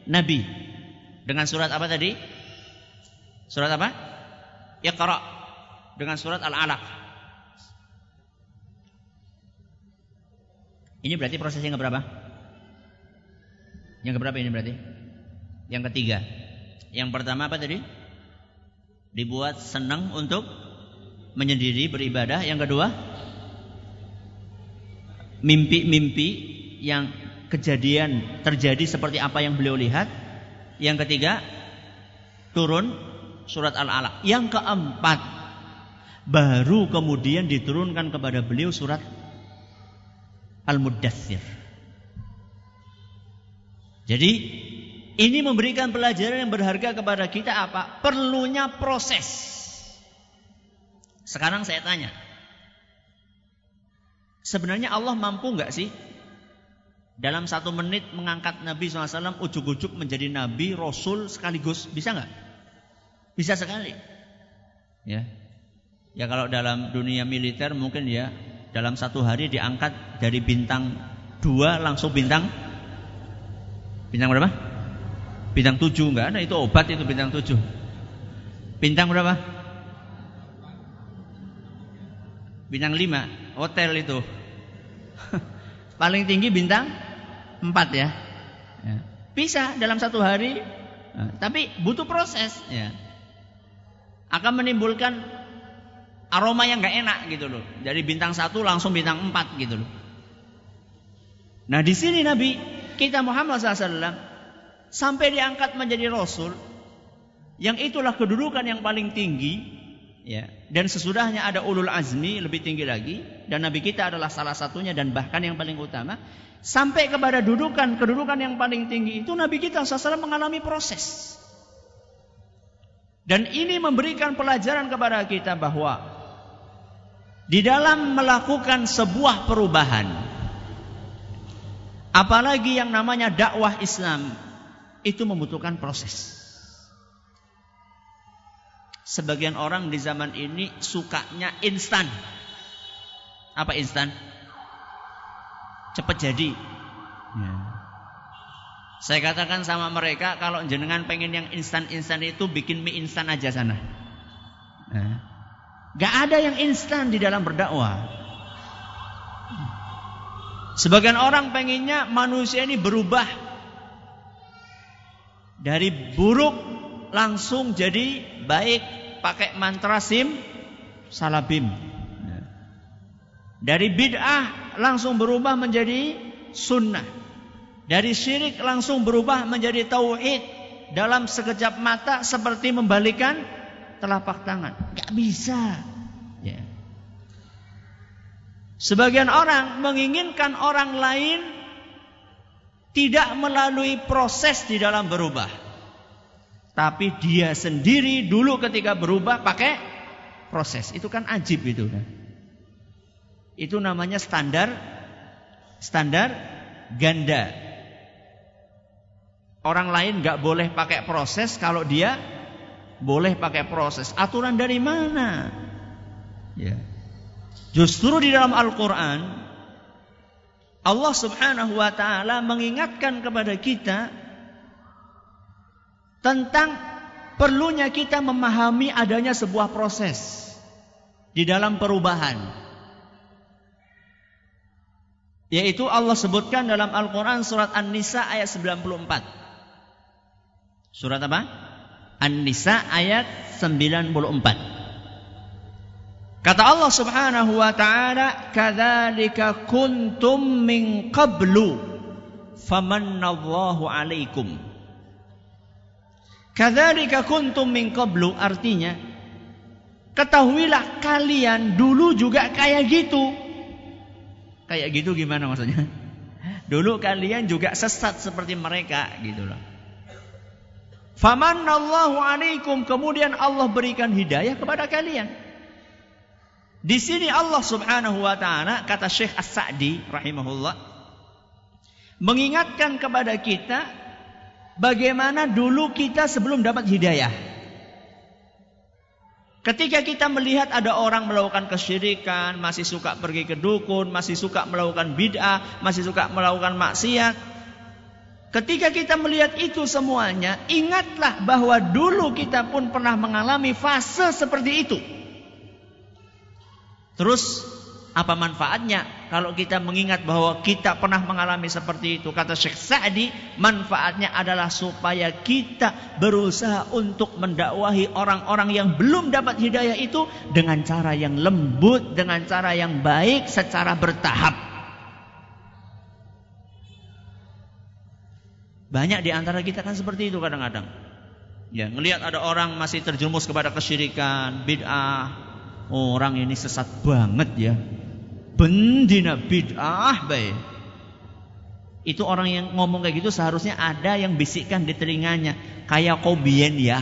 Nabi. Dengan surat apa tadi? Surat apa? Iqra. Dengan surat Al-Alaq. Ini berarti proses yang keberapa? Yang keberapa ini berarti? Yang ketiga. Yang pertama apa tadi? Dibuat senang untuk menyendiri beribadah. Yang kedua, mimpi-mimpi yang kejadian terjadi seperti apa yang beliau lihat. Yang ketiga, turun surat Al-Alaq. Yang keempat, baru kemudian diturunkan kepada beliau surat Al-Muddathir. Jadi ini memberikan pelajaran yang berharga kepada kita apa? Perlunya proses. Sekarang saya tanya. Sebenarnya Allah mampu nggak sih dalam satu menit mengangkat Nabi SAW ujuk-ujuk menjadi Nabi, Rasul sekaligus? Bisa nggak? Bisa sekali. Ya, ya kalau dalam dunia militer mungkin ya dalam satu hari diangkat dari bintang dua langsung bintang bintang berapa? Bintang tujuh enggak ada itu obat itu bintang tujuh. Bintang berapa? Bintang lima hotel itu. Paling tinggi bintang empat ya. ya. Bisa dalam satu hari, nah, tapi butuh proses ya. Akan menimbulkan aroma yang nggak enak gitu loh. Dari bintang satu langsung bintang empat gitu loh. Nah di sini Nabi kita Muhammad SAW sampai diangkat menjadi Rasul, yang itulah kedudukan yang paling tinggi, ya. Dan sesudahnya ada ulul azmi lebih tinggi lagi, dan Nabi kita adalah salah satunya dan bahkan yang paling utama. Sampai kepada dudukan kedudukan yang paling tinggi itu Nabi kita SAW mengalami proses. Dan ini memberikan pelajaran kepada kita bahwa di dalam melakukan sebuah perubahan apalagi yang namanya dakwah Islam itu membutuhkan proses sebagian orang di zaman ini sukanya instan apa instan cepat jadi ya. saya katakan sama mereka kalau jenengan pengen yang instan-instan itu bikin mie instan aja sana ya. Gak ada yang instan di dalam berdakwah. Sebagian orang pengennya manusia ini berubah dari buruk langsung jadi baik pakai mantra sim salabim. Dari bid'ah langsung berubah menjadi sunnah. Dari syirik langsung berubah menjadi tauhid dalam sekejap mata seperti membalikan telapak tangan. Gak bisa. Ya. Sebagian orang menginginkan orang lain tidak melalui proses di dalam berubah. Tapi dia sendiri dulu ketika berubah pakai proses. Itu kan ajib itu. Kan? Itu namanya standar standar ganda. Orang lain nggak boleh pakai proses kalau dia boleh pakai proses. Aturan dari mana? Ya. Justru di dalam Al-Quran Allah subhanahu wa ta'ala mengingatkan kepada kita Tentang perlunya kita memahami adanya sebuah proses Di dalam perubahan Yaitu Allah sebutkan dalam Al-Quran surat An-Nisa ayat 94 Surat apa? An-Nisa ayat 94. Kata Allah Subhanahu wa taala, "Kadzalika kuntum min qablu famannallahu 'alaikum." Kadzalika kuntum min qablu artinya ketahuilah kalian dulu juga kayak gitu. Kayak gitu gimana maksudnya? Dulu kalian juga sesat seperti mereka gitu loh. Famanallahu alaikum kemudian Allah berikan hidayah kepada kalian. Di sini Allah Subhanahu wa taala kata Syekh As-Sa'di rahimahullah mengingatkan kepada kita bagaimana dulu kita sebelum dapat hidayah. Ketika kita melihat ada orang melakukan kesyirikan, masih suka pergi ke dukun, masih suka melakukan bid'ah, masih suka melakukan maksiat. Ketika kita melihat itu semuanya, ingatlah bahwa dulu kita pun pernah mengalami fase seperti itu. Terus apa manfaatnya kalau kita mengingat bahwa kita pernah mengalami seperti itu? Kata Syekh Sa'di, manfaatnya adalah supaya kita berusaha untuk mendakwahi orang-orang yang belum dapat hidayah itu dengan cara yang lembut, dengan cara yang baik, secara bertahap. Banyak di antara kita kan seperti itu kadang-kadang. Ya, ngelihat ada orang masih terjerumus kepada kesyirikan, bid'ah. Oh, orang ini sesat banget ya bendina bid'ah baik. Itu orang yang ngomong kayak gitu seharusnya ada yang bisikkan di telinganya. Kayak kobien ya.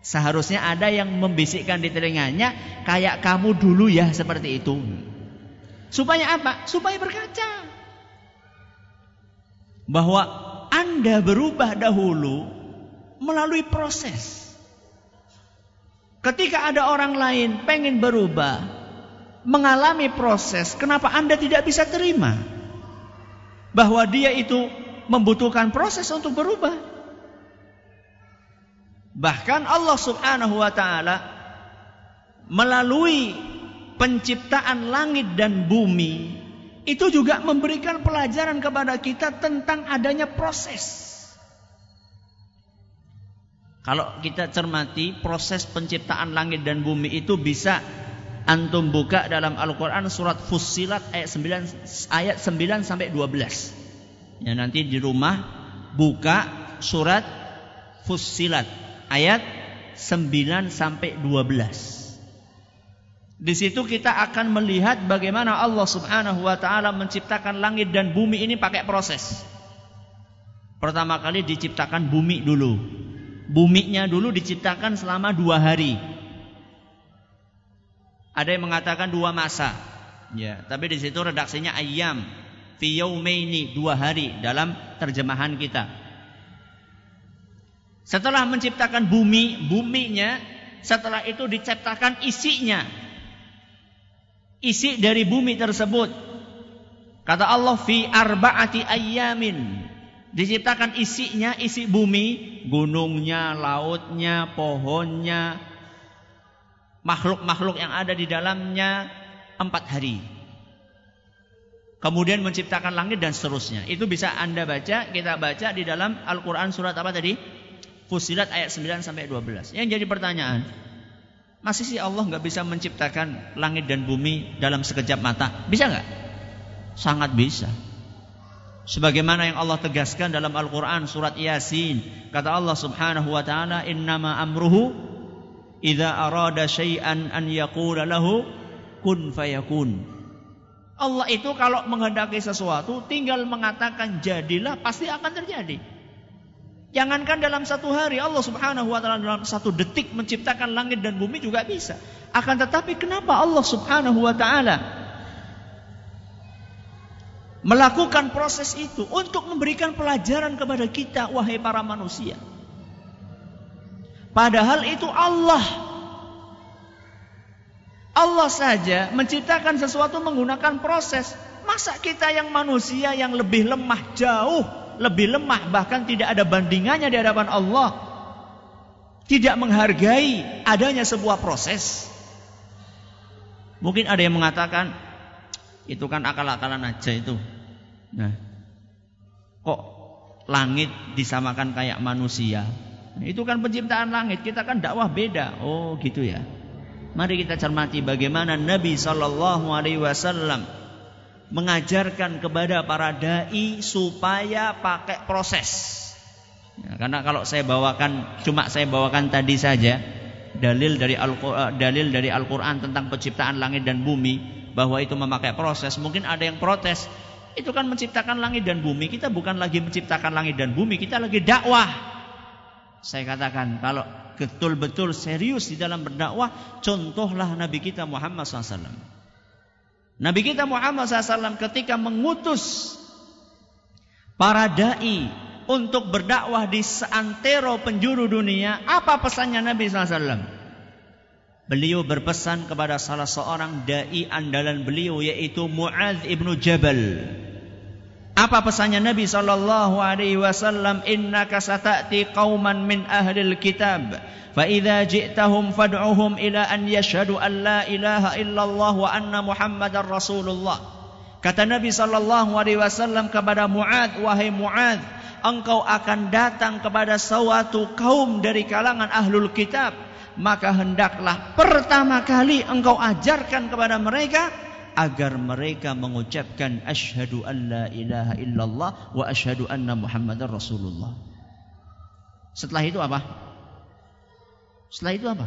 Seharusnya ada yang membisikkan di telinganya. Kayak kamu dulu ya seperti itu. Supaya apa? Supaya berkaca. Bahwa Anda berubah dahulu melalui proses. Ketika ada orang lain pengen berubah, mengalami proses, kenapa Anda tidak bisa terima? Bahwa dia itu membutuhkan proses untuk berubah. Bahkan Allah Subhanahu wa taala melalui penciptaan langit dan bumi itu juga memberikan pelajaran kepada kita tentang adanya proses. Kalau kita cermati proses penciptaan langit dan bumi itu bisa antum buka dalam Al-Qur'an surat Fussilat ayat 9 ayat 9 sampai 12. Ya nanti di rumah buka surat Fussilat ayat 9 sampai 12. Di situ kita akan melihat bagaimana Allah Subhanahu wa taala menciptakan langit dan bumi ini pakai proses. Pertama kali diciptakan bumi dulu. Buminya dulu diciptakan selama dua hari. Ada yang mengatakan dua masa. Ya, tapi di situ redaksinya ayam fi yaumaini dua hari dalam terjemahan kita. Setelah menciptakan bumi, buminya setelah itu diciptakan isinya. Isi dari bumi tersebut. Kata Allah fi arbaati ayamin. Diciptakan isinya, isi bumi, gunungnya, lautnya, pohonnya, makhluk-makhluk yang ada di dalamnya empat hari. Kemudian menciptakan langit dan seterusnya. Itu bisa Anda baca, kita baca di dalam Al-Quran surat apa tadi? Fusilat ayat 9 sampai 12. Yang jadi pertanyaan, masih sih Allah nggak bisa menciptakan langit dan bumi dalam sekejap mata? Bisa nggak? Sangat bisa. Sebagaimana yang Allah tegaskan dalam Al-Quran surat Yasin. Kata Allah subhanahu wa ta'ala. Innama amruhu idha arada syai'an an yaqula lahu kun fayakun. Allah itu kalau menghendaki sesuatu tinggal mengatakan jadilah pasti akan terjadi. Jangankan dalam satu hari Allah subhanahu wa ta'ala dalam satu detik menciptakan langit dan bumi juga bisa. Akan tetapi kenapa Allah subhanahu wa ta'ala melakukan proses itu untuk memberikan pelajaran kepada kita wahai para manusia. Padahal itu Allah. Allah saja menciptakan sesuatu menggunakan proses. Masa kita yang manusia yang lebih lemah jauh, lebih lemah bahkan tidak ada bandingannya di hadapan Allah. Tidak menghargai adanya sebuah proses. Mungkin ada yang mengatakan itu kan akal-akalan aja itu. Nah, kok langit disamakan kayak manusia? Nah, itu kan penciptaan langit, kita kan dakwah beda. Oh, gitu ya. Mari kita cermati bagaimana Nabi Shallallahu Alaihi Wasallam mengajarkan kepada para dai supaya pakai proses. Ya, karena kalau saya bawakan cuma saya bawakan tadi saja dalil dari Al dalil dari Al-Qur'an tentang penciptaan langit dan bumi bahwa itu memakai proses, mungkin ada yang protes. itu kan menciptakan langit dan bumi. Kita bukan lagi menciptakan langit dan bumi, kita lagi dakwah. Saya katakan kalau betul-betul serius di dalam berdakwah, contohlah Nabi kita Muhammad SAW. Nabi kita Muhammad SAW ketika mengutus para dai untuk berdakwah di seantero penjuru dunia, apa pesannya Nabi SAW? Beliau berpesan kepada salah seorang dai andalan beliau yaitu Muadz ibnu Jabal. Apa pesannya Nabi sallallahu alaihi wasallam? Innaka satati qauman min ahli kitab fa idza ji'tahum fad'uhum ila an yashhadu an la ilaha illallah wa anna muhammadar rasulullah. Kata Nabi sallallahu alaihi wasallam kepada Muadz, wahai Muadz, engkau akan datang kepada suatu kaum dari kalangan ahlul kitab maka hendaklah pertama kali engkau ajarkan kepada mereka agar mereka mengucapkan asyhadu an la ilaha illallah wa asyhadu anna muhammadar rasulullah. Setelah itu apa? Setelah itu apa?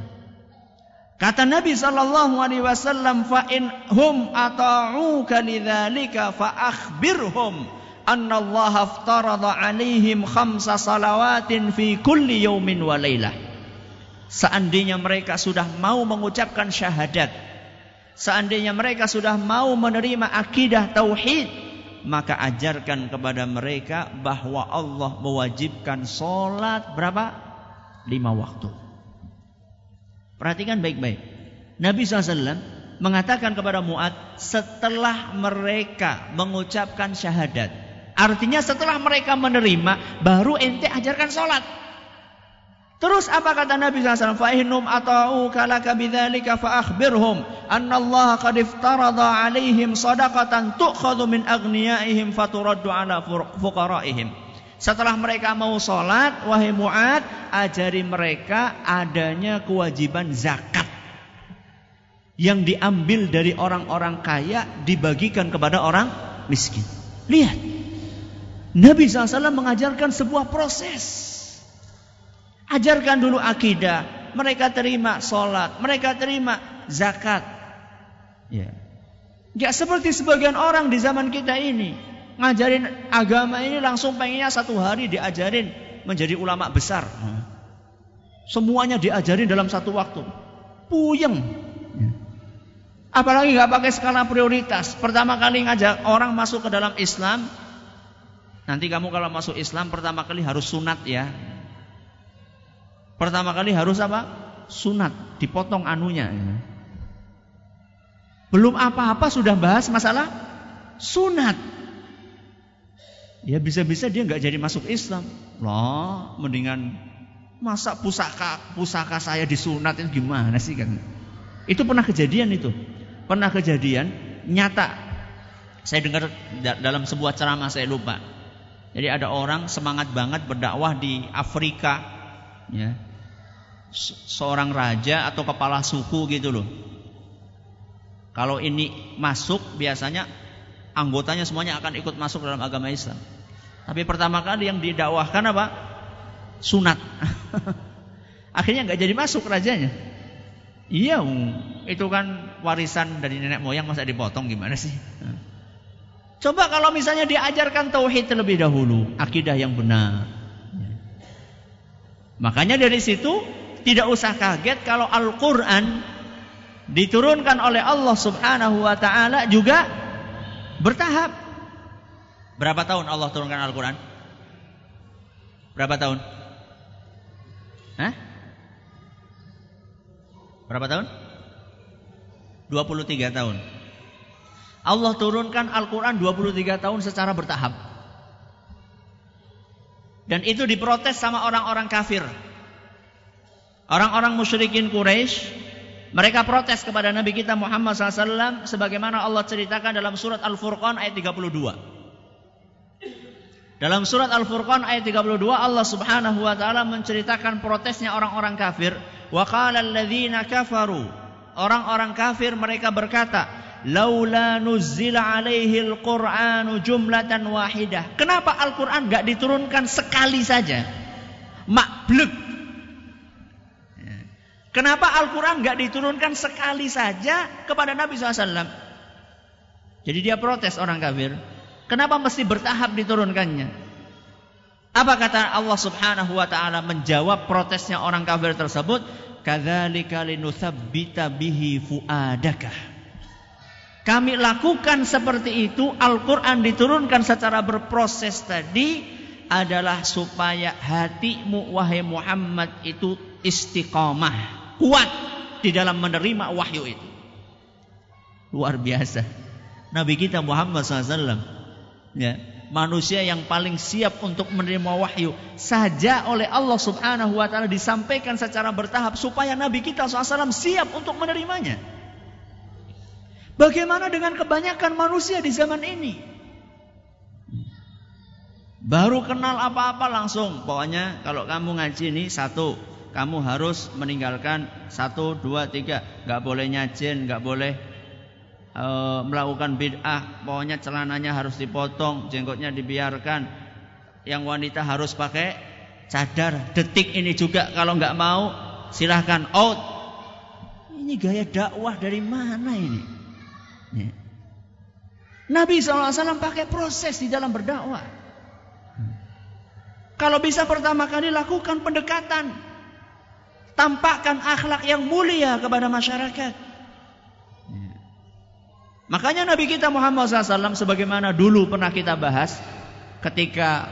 Kata Nabi sallallahu alaihi wasallam fa in hum ata'uka lidzalika fa akhbirhum anna Allah aftarada alaihim khamsa salawatin fi kulli yawmin wa lailah. Seandainya mereka sudah mau mengucapkan syahadat, seandainya mereka sudah mau menerima akidah tauhid, maka ajarkan kepada mereka bahwa Allah mewajibkan solat berapa? Lima waktu. Perhatikan baik-baik. Nabi SAW mengatakan kepada Mu'ad setelah mereka mengucapkan syahadat. Artinya setelah mereka menerima, baru ente ajarkan solat. Terus apa kata Nabi SAW? Fa'innum ata'u kalaka bidzalika fa'akhbirhum Allah qad iftarada 'alaihim sadaqatan tu'khadhu min aghniyaihim faturaddu 'ala fuqaraihim. Setelah mereka mau sholat, wahai Mu'ad, ajari mereka adanya kewajiban zakat. Yang diambil dari orang-orang kaya dibagikan kepada orang miskin. Lihat. Nabi SAW mengajarkan sebuah proses. Ajarkan dulu akidah. Mereka terima sholat. Mereka terima zakat. Ya. Gak seperti sebagian orang di zaman kita ini. Ngajarin agama ini langsung pengennya satu hari diajarin menjadi ulama besar. Semuanya diajarin dalam satu waktu. Puyeng. Ya. Apalagi nggak pakai skala prioritas. Pertama kali ngajak orang masuk ke dalam Islam. Nanti kamu kalau masuk Islam pertama kali harus sunat ya. Pertama kali harus apa? Sunat, dipotong anunya. Belum apa-apa sudah bahas masalah sunat. Ya bisa-bisa dia nggak jadi masuk Islam. Loh, mendingan masa pusaka pusaka saya disunat itu gimana sih kan? Itu pernah kejadian itu. Pernah kejadian nyata. Saya dengar dalam sebuah ceramah saya lupa. Jadi ada orang semangat banget berdakwah di Afrika, ya, seorang raja atau kepala suku gitu loh. Kalau ini masuk biasanya anggotanya semuanya akan ikut masuk dalam agama Islam. Tapi pertama kali yang didakwahkan apa? Sunat. Akhirnya nggak jadi masuk rajanya. Iya, itu kan warisan dari nenek moyang masa dipotong gimana sih? Coba kalau misalnya diajarkan tauhid terlebih dahulu, akidah yang benar. Makanya dari situ tidak usah kaget kalau Al-Quran diturunkan oleh Allah Subhanahu wa Ta'ala juga bertahap. Berapa tahun Allah turunkan Al-Quran? Berapa tahun? Hah? Berapa tahun? 23 tahun. Allah turunkan Al-Quran 23 tahun secara bertahap. Dan itu diprotes sama orang-orang kafir. Orang-orang musyrikin Quraisy mereka protes kepada Nabi kita Muhammad SAW sebagaimana Allah ceritakan dalam surat Al-Furqan ayat 32. Dalam surat Al-Furqan ayat 32 Allah Subhanahu wa taala menceritakan protesnya orang-orang kafir. Wa qala alladziina kafaru. Orang-orang kafir mereka berkata, "Laula nuzzila alaihi al-Qur'anu jumlatan wahidah." Kenapa Al-Qur'an enggak diturunkan sekali saja? Makblek Kenapa Al-Quran nggak diturunkan sekali saja kepada Nabi SAW? Jadi dia protes orang kafir. Kenapa mesti bertahap diturunkannya? Apa kata Allah Subhanahu wa taala menjawab protesnya orang kafir tersebut? Kadzalika linutsabbita bihi fuadaka. Kami lakukan seperti itu, Al-Qur'an diturunkan secara berproses tadi adalah supaya hatimu wahai Muhammad itu istiqamah, kuat di dalam menerima wahyu itu. Luar biasa. Nabi kita Muhammad SAW ya, manusia yang paling siap untuk menerima wahyu saja oleh Allah Subhanahu wa taala disampaikan secara bertahap supaya nabi kita SAW siap untuk menerimanya. Bagaimana dengan kebanyakan manusia di zaman ini? Baru kenal apa-apa langsung. Pokoknya kalau kamu ngaji ini satu, kamu harus meninggalkan satu, dua, tiga. Gak boleh nyajin, gak boleh e, melakukan bid'ah, pokoknya celananya harus dipotong, jenggotnya dibiarkan. Yang wanita harus pakai cadar. Detik ini juga kalau nggak mau silahkan out. Ini gaya dakwah dari mana ini? Ya. Nabi SAW pakai proses di dalam berdakwah. Kalau bisa pertama kali lakukan pendekatan. Tampakkan akhlak yang mulia kepada masyarakat. Makanya Nabi kita Muhammad SAW sebagaimana dulu pernah kita bahas ketika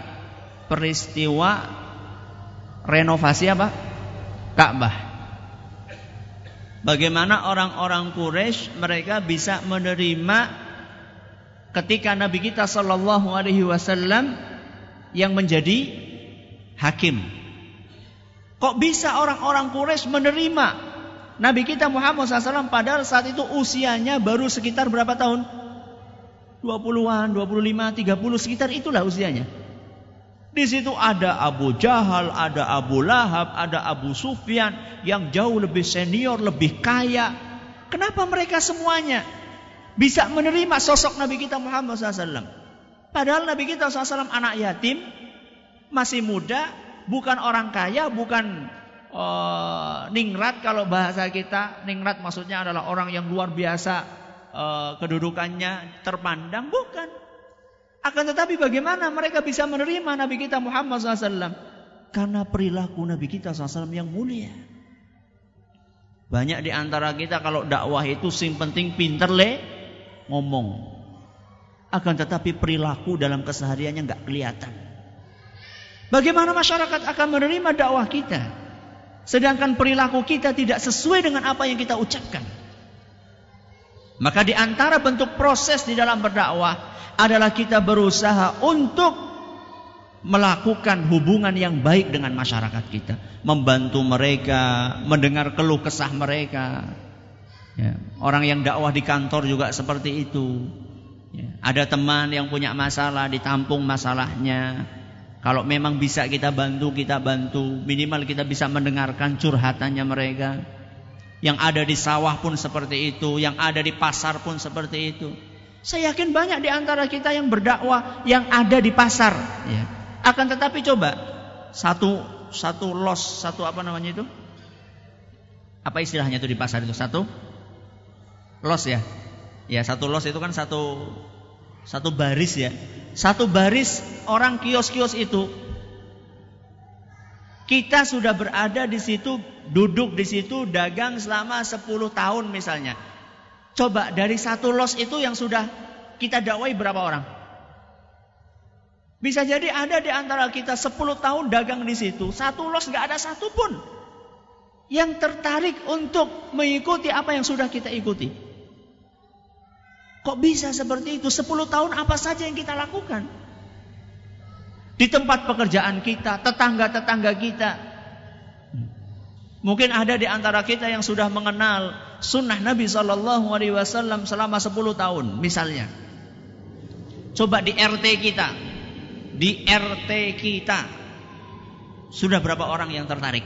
peristiwa renovasi apa? Ka'bah. Bagaimana orang-orang Quraisy mereka bisa menerima ketika Nabi kita Shallallahu Alaihi Wasallam yang menjadi hakim. Kok bisa orang-orang Quraisy menerima Nabi kita Muhammad SAW padahal saat itu usianya baru sekitar berapa tahun? 20-an, 25, 30 sekitar itulah usianya. Di situ ada Abu Jahal, ada Abu Lahab, ada Abu Sufyan yang jauh lebih senior, lebih kaya. Kenapa mereka semuanya bisa menerima sosok Nabi kita Muhammad SAW? Padahal Nabi kita SAW anak yatim, masih muda, bukan orang kaya, bukan uh, ningrat kalau bahasa kita. Ningrat maksudnya adalah orang yang luar biasa uh, kedudukannya terpandang. Bukan. Akan tetapi bagaimana mereka bisa menerima Nabi kita Muhammad SAW karena perilaku Nabi kita SAW yang mulia. Banyak di antara kita kalau dakwah itu sing penting pinter le ngomong. Akan tetapi perilaku dalam kesehariannya nggak kelihatan Bagaimana masyarakat akan menerima dakwah kita? Sedangkan perilaku kita tidak sesuai dengan apa yang kita ucapkan. Maka di antara bentuk proses di dalam berdakwah adalah kita berusaha untuk melakukan hubungan yang baik dengan masyarakat kita, membantu mereka, mendengar keluh kesah mereka. Ya, orang yang dakwah di kantor juga seperti itu. Ya, ada teman yang punya masalah, ditampung masalahnya, kalau memang bisa kita bantu, kita bantu. Minimal kita bisa mendengarkan curhatannya mereka. Yang ada di sawah pun seperti itu, yang ada di pasar pun seperti itu. Saya yakin banyak di antara kita yang berdakwah yang ada di pasar. Ya. Akan tetapi coba satu satu los, satu apa namanya itu? Apa istilahnya itu di pasar itu? Satu los ya. Ya satu los itu kan satu satu baris ya. Satu baris orang kios-kios itu. Kita sudah berada di situ, duduk di situ, dagang selama 10 tahun misalnya. Coba dari satu los itu yang sudah kita dakwai berapa orang? Bisa jadi ada di antara kita 10 tahun dagang di situ, satu los nggak ada satu pun yang tertarik untuk mengikuti apa yang sudah kita ikuti. Kok bisa seperti itu? 10 tahun apa saja yang kita lakukan? Di tempat pekerjaan kita, tetangga-tetangga kita. Mungkin ada di antara kita yang sudah mengenal sunnah Nabi Shallallahu Alaihi Wasallam selama 10 tahun, misalnya. Coba di RT kita, di RT kita sudah berapa orang yang tertarik?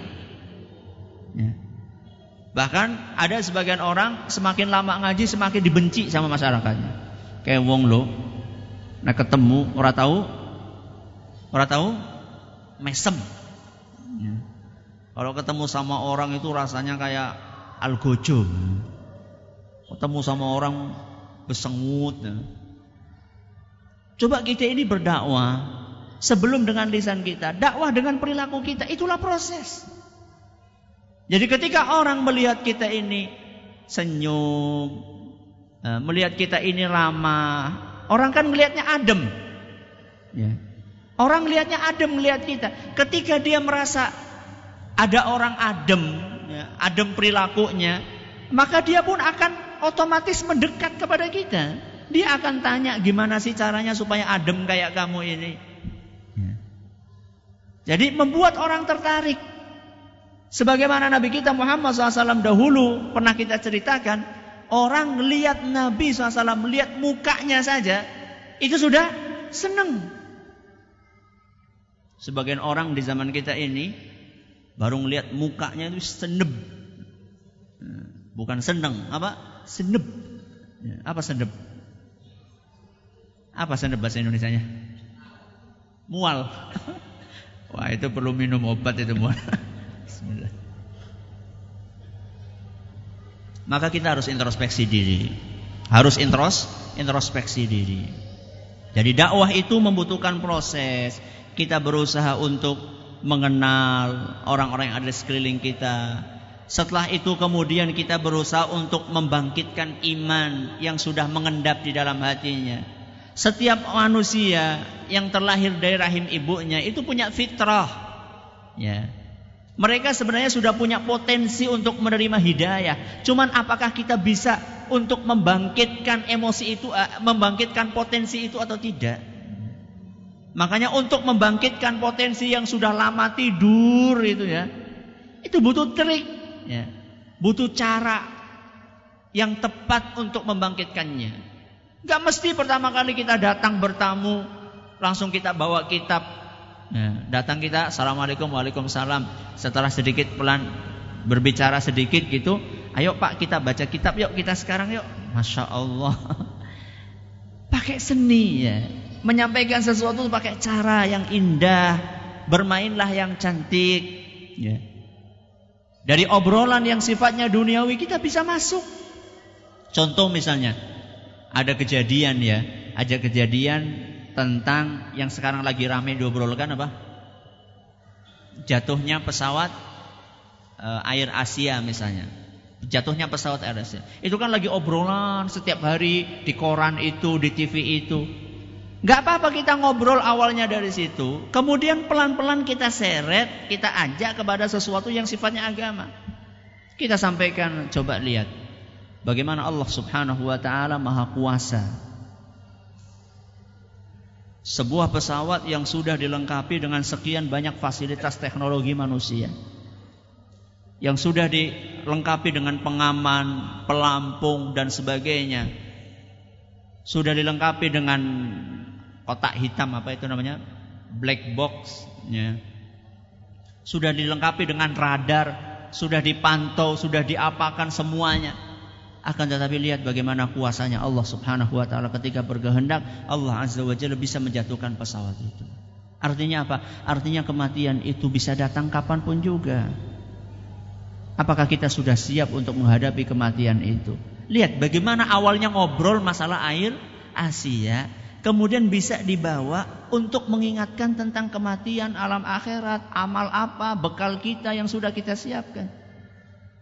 Ya. Bahkan ada sebagian orang semakin lama ngaji semakin dibenci sama masyarakatnya. Kayak wong lo, nah ketemu orang tahu, orang tahu, mesem. Ya. Kalau ketemu sama orang itu rasanya kayak algojo. Ketemu sama orang besengut. Ya. Coba kita ini berdakwah sebelum dengan lisan kita, dakwah dengan perilaku kita, itulah proses. Jadi ketika orang melihat kita ini senyum, eh, melihat kita ini ramah, orang kan melihatnya adem. Ya. Orang melihatnya adem melihat kita. Ketika dia merasa ada orang adem, ya, adem perilakunya, maka dia pun akan otomatis mendekat kepada kita. Dia akan tanya gimana sih caranya supaya adem kayak kamu ini. Ya. Jadi membuat orang tertarik. Sebagaimana Nabi kita Muhammad SAW dahulu pernah kita ceritakan, orang lihat Nabi SAW, melihat mukanya saja, itu sudah senang. Sebagian orang di zaman kita ini baru melihat mukanya itu seneb. Bukan seneng, apa? Seneb. Apa seneb? Apa seneb bahasa Indonesia-nya? Mual. Wah, itu perlu minum obat itu mual. Bismillah. Maka kita harus introspeksi diri. Harus intros, introspeksi diri. Jadi dakwah itu membutuhkan proses kita berusaha untuk mengenal orang-orang yang ada di sekeliling kita. Setelah itu kemudian kita berusaha untuk membangkitkan iman yang sudah mengendap di dalam hatinya. Setiap manusia yang terlahir dari rahim ibunya itu punya fitrah. Ya. Mereka sebenarnya sudah punya potensi untuk menerima hidayah. Cuman apakah kita bisa untuk membangkitkan emosi itu, eh, membangkitkan potensi itu atau tidak? Makanya untuk membangkitkan potensi yang sudah lama tidur itu ya, itu butuh trik, ya. butuh cara yang tepat untuk membangkitkannya. Gak mesti pertama kali kita datang bertamu langsung kita bawa kitab. Ya, datang kita, assalamualaikum, waalaikumsalam. Setelah sedikit pelan berbicara sedikit gitu, ayo Pak kita baca kitab, yuk kita sekarang yuk. Masya Allah, pakai seni ya menyampaikan sesuatu pakai cara yang indah, bermainlah yang cantik. Ya. Dari obrolan yang sifatnya duniawi kita bisa masuk. Contoh misalnya, ada kejadian ya, ada kejadian tentang yang sekarang lagi ramai diobrolkan apa? Jatuhnya pesawat uh, Air Asia misalnya. Jatuhnya pesawat Air Asia. Itu kan lagi obrolan setiap hari di koran itu, di TV itu. Gak apa-apa kita ngobrol awalnya dari situ, kemudian pelan-pelan kita seret, kita ajak kepada sesuatu yang sifatnya agama. Kita sampaikan, coba lihat bagaimana Allah Subhanahu wa taala Maha Kuasa. Sebuah pesawat yang sudah dilengkapi dengan sekian banyak fasilitas teknologi manusia. Yang sudah dilengkapi dengan pengaman, pelampung dan sebagainya. Sudah dilengkapi dengan kotak hitam apa itu namanya black box ya. sudah dilengkapi dengan radar sudah dipantau sudah diapakan semuanya akan tetapi lihat bagaimana kuasanya Allah Subhanahu wa taala ketika berkehendak Allah Azza wa Jalla bisa menjatuhkan pesawat itu. Artinya apa? Artinya kematian itu bisa datang kapan pun juga. Apakah kita sudah siap untuk menghadapi kematian itu? Lihat bagaimana awalnya ngobrol masalah air Asia kemudian bisa dibawa untuk mengingatkan tentang kematian alam akhirat, amal apa, bekal kita yang sudah kita siapkan.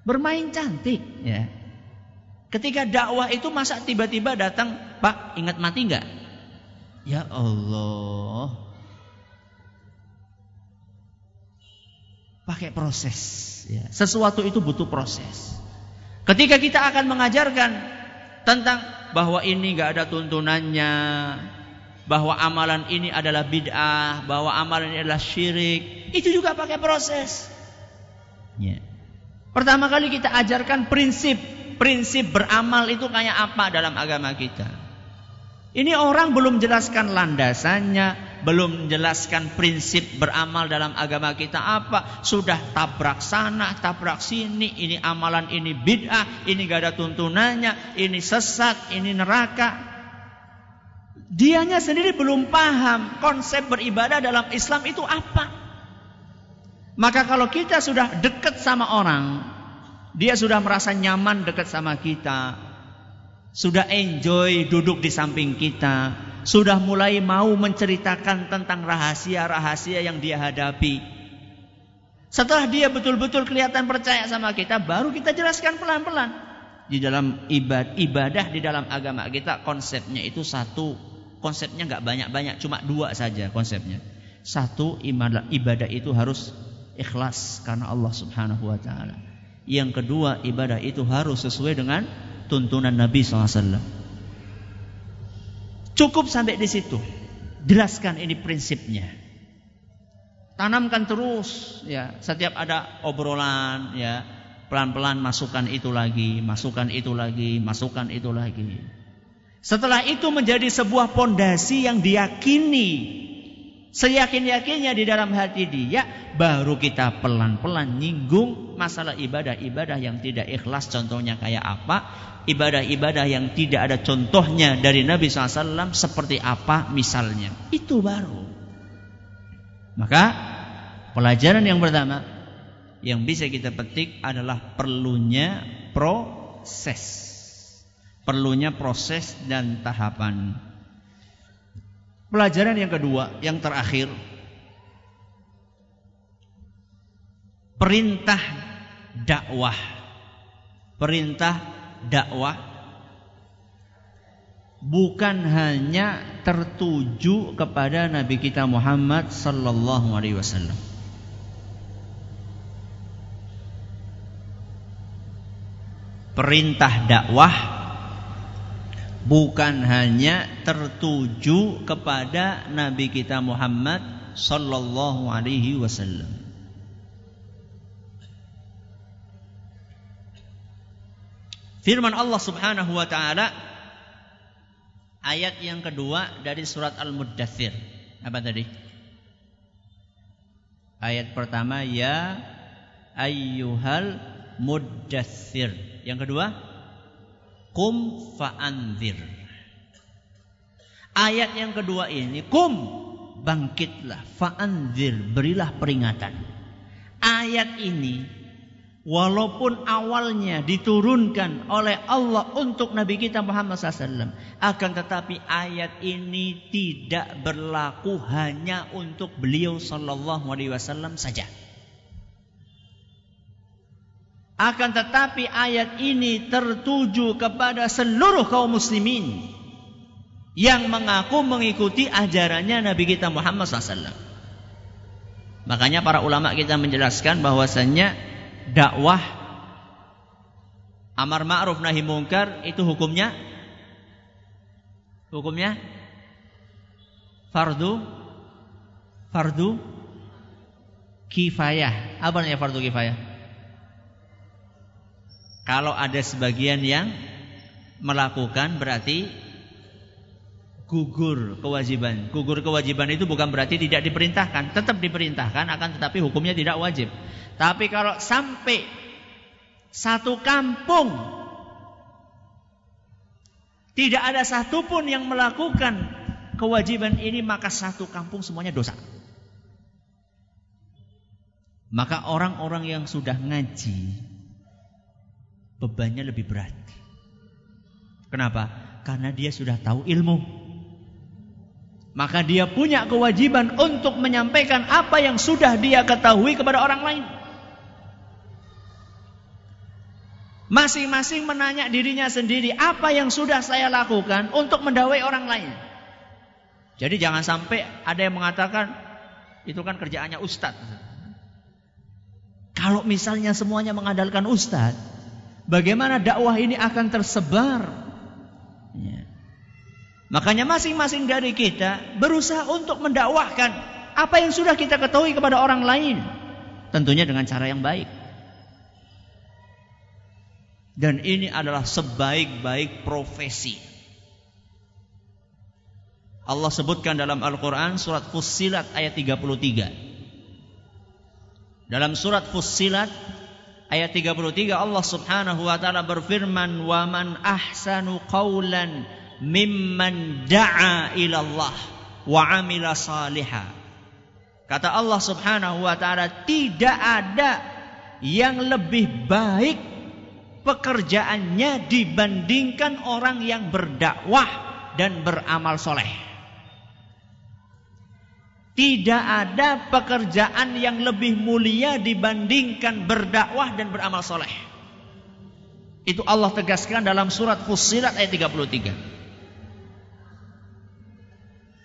Bermain cantik, ya. Ketika dakwah itu masa tiba-tiba datang, Pak, ingat mati nggak? Ya Allah. Pakai proses, ya. Sesuatu itu butuh proses. Ketika kita akan mengajarkan tentang bahwa ini nggak ada tuntunannya, bahwa amalan ini adalah bid'ah, bahwa amalan ini adalah syirik, itu juga pakai proses. Ya. Pertama kali kita ajarkan prinsip, prinsip beramal itu kayak apa dalam agama kita. Ini orang belum jelaskan landasannya, belum menjelaskan prinsip beramal dalam agama kita apa, sudah tabrak sana, tabrak sini, ini amalan ini bid'ah, ini gak ada tuntunannya, ini sesat, ini neraka. Dianya sendiri belum paham konsep beribadah dalam Islam itu apa. Maka kalau kita sudah dekat sama orang, dia sudah merasa nyaman dekat sama kita, sudah enjoy duduk di samping kita, sudah mulai mau menceritakan tentang rahasia-rahasia yang dia hadapi. Setelah dia betul-betul kelihatan percaya sama kita, baru kita jelaskan pelan-pelan. Di dalam ibadah, di dalam agama kita konsepnya itu satu. Konsepnya nggak banyak-banyak, cuma dua saja konsepnya. Satu ibadah itu harus ikhlas karena Allah Subhanahu wa taala. Yang kedua, ibadah itu harus sesuai dengan tuntunan Nabi SAW. Cukup sampai di situ. Jelaskan ini prinsipnya. Tanamkan terus ya, setiap ada obrolan ya, pelan-pelan masukkan itu lagi, masukkan itu lagi, masukkan itu lagi. Setelah itu menjadi sebuah pondasi yang diyakini seyakin-yakinnya di dalam hati dia, baru kita pelan-pelan nyinggung masalah ibadah-ibadah yang tidak ikhlas. Contohnya kayak apa? Ibadah-ibadah yang tidak ada contohnya dari Nabi SAW seperti apa misalnya. Itu baru. Maka pelajaran yang pertama yang bisa kita petik adalah perlunya proses. Perlunya proses dan tahapan. Pelajaran yang kedua, yang terakhir. Perintah dakwah. Perintah dakwah bukan hanya tertuju kepada Nabi kita Muhammad sallallahu alaihi wasallam. Perintah dakwah bukan hanya tertuju kepada Nabi kita Muhammad sallallahu alaihi wasallam. Firman Allah Subhanahu wa taala ayat yang kedua dari surat Al-Muddathir. Apa tadi? Ayat pertama ya ayyuhal muddathir. Yang kedua Kum fa'anzir. Ayat yang kedua ini, kum bangkitlah, fa'anzir, berilah peringatan. Ayat ini walaupun awalnya diturunkan oleh Allah untuk Nabi kita Muhammad SAW, akan tetapi ayat ini tidak berlaku hanya untuk beliau Sallallahu Alaihi Wasallam saja. Akan tetapi ayat ini tertuju kepada seluruh kaum muslimin yang mengaku mengikuti ajarannya Nabi kita Muhammad SAW. Makanya para ulama kita menjelaskan bahwasannya dakwah amar ma'ruf nahi mungkar itu hukumnya hukumnya fardu fardu kifayah. Apa namanya fardu kifayah? Kalau ada sebagian yang melakukan berarti gugur kewajiban. Gugur kewajiban itu bukan berarti tidak diperintahkan, tetap diperintahkan akan tetapi hukumnya tidak wajib. Tapi kalau sampai satu kampung tidak ada satupun yang melakukan kewajiban ini maka satu kampung semuanya dosa. Maka orang-orang yang sudah ngaji bebannya lebih berat. Kenapa? Karena dia sudah tahu ilmu. Maka dia punya kewajiban untuk menyampaikan apa yang sudah dia ketahui kepada orang lain. Masing-masing menanya dirinya sendiri apa yang sudah saya lakukan untuk mendawai orang lain. Jadi jangan sampai ada yang mengatakan itu kan kerjaannya ustadz. Kalau misalnya semuanya mengandalkan ustadz, Bagaimana dakwah ini akan tersebar? Ya. Makanya masing-masing dari kita berusaha untuk mendakwahkan apa yang sudah kita ketahui kepada orang lain. Tentunya dengan cara yang baik. Dan ini adalah sebaik-baik profesi. Allah sebutkan dalam Al-Quran surat Fussilat ayat 33. Dalam surat Fussilat Ayat 33 Allah Subhanahu wa taala berfirman wa man ahsanu qawlan mimman da'a ila Allah wa amila salihah. Kata Allah Subhanahu wa taala tidak ada yang lebih baik pekerjaannya dibandingkan orang yang berdakwah dan beramal soleh. Tidak ada pekerjaan yang lebih mulia dibandingkan berdakwah dan beramal soleh. Itu Allah tegaskan dalam surat Fussilat ayat 33.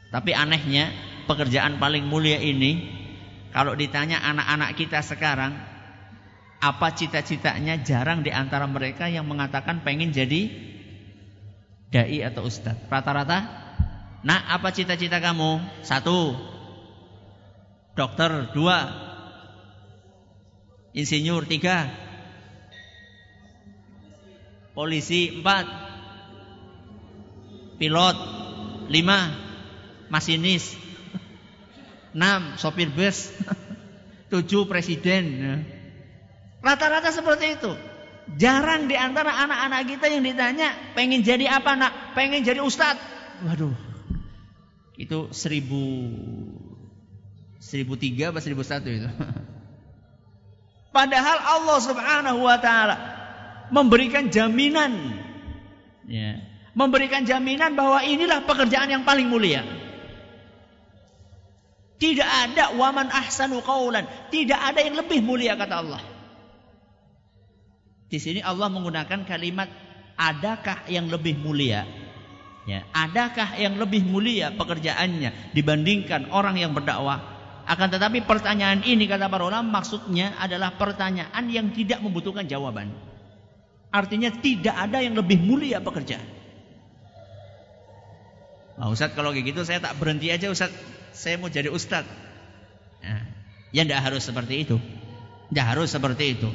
Tapi anehnya pekerjaan paling mulia ini kalau ditanya anak-anak kita sekarang apa cita-citanya jarang di antara mereka yang mengatakan pengen jadi dai atau ustadz. Rata-rata, nah apa cita-cita kamu? Satu, dokter dua, insinyur tiga, polisi empat, pilot lima, masinis enam sopir bus, tujuh presiden. Rata-rata seperti itu. Jarang di antara anak-anak kita yang ditanya pengen jadi apa nak? Pengen jadi ustadz. Waduh, itu seribu Seribu tiga atau seribu satu itu. Padahal Allah subhanahu wa ta'ala memberikan jaminan. Ya. Memberikan jaminan bahwa inilah pekerjaan yang paling mulia. Tidak ada waman ahsanu qawlan. Tidak ada yang lebih mulia kata Allah. Di sini Allah menggunakan kalimat adakah yang lebih mulia? Ya, adakah yang lebih mulia pekerjaannya dibandingkan orang yang berdakwah? Akan tetapi pertanyaan ini kata para ulama maksudnya adalah pertanyaan yang tidak membutuhkan jawaban. Artinya tidak ada yang lebih mulia pekerjaan. Nah, Ustaz kalau kayak gitu saya tak berhenti aja Ustaz. Saya mau jadi Ustaz. Nah, ya tidak harus seperti itu. Tidak harus seperti itu.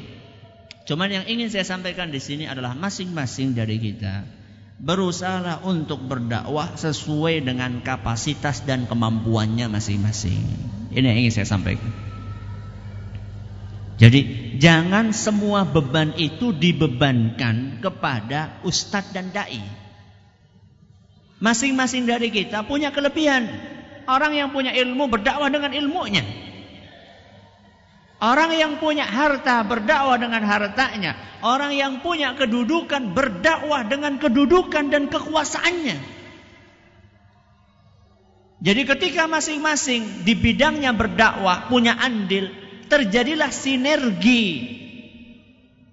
Cuman yang ingin saya sampaikan di sini adalah masing-masing dari kita berusaha untuk berdakwah sesuai dengan kapasitas dan kemampuannya masing-masing. Ini yang ingin saya sampaikan. Jadi jangan semua beban itu dibebankan kepada ustadz dan dai. Masing-masing dari kita punya kelebihan. Orang yang punya ilmu berdakwah dengan ilmunya. Orang yang punya harta berdakwah dengan hartanya. Orang yang punya kedudukan berdakwah dengan kedudukan dan kekuasaannya. Jadi ketika masing-masing di bidangnya berdakwah punya andil, terjadilah sinergi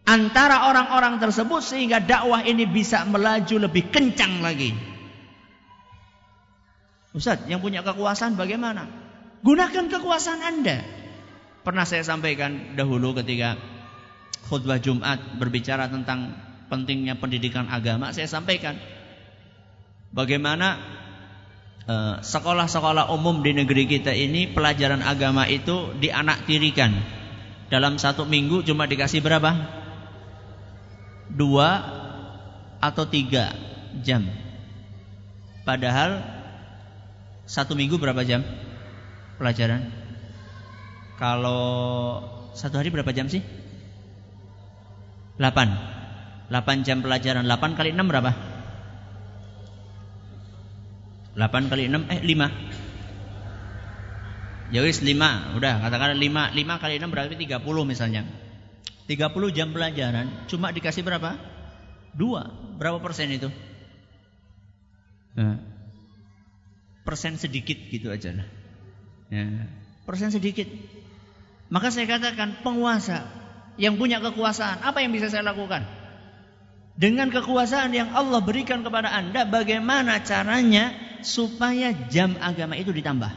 antara orang-orang tersebut sehingga dakwah ini bisa melaju lebih kencang lagi. Ustaz, yang punya kekuasaan bagaimana? Gunakan kekuasaan Anda. Pernah saya sampaikan dahulu ketika khutbah Jumat berbicara tentang pentingnya pendidikan agama, saya sampaikan bagaimana eh, sekolah-sekolah umum di negeri kita ini pelajaran agama itu dianaktirikan. Dalam satu minggu cuma dikasih berapa? Dua atau tiga jam. Padahal satu minggu berapa jam pelajaran? Kalau satu hari berapa jam sih? 8 8 jam pelajaran. 8 kali 6 berapa? 8 kali 6 eh 5 Ya wis 5 Udah katakan 5 5 kali 6 berarti 30 misalnya. 30 jam pelajaran Cuma dikasih berapa? 2 Berapa persen itu? Nah, persen sedikit gitu aja lah. Ya, Persen sedikit maka saya katakan penguasa yang punya kekuasaan, apa yang bisa saya lakukan? Dengan kekuasaan yang Allah berikan kepada Anda, bagaimana caranya supaya jam agama itu ditambah?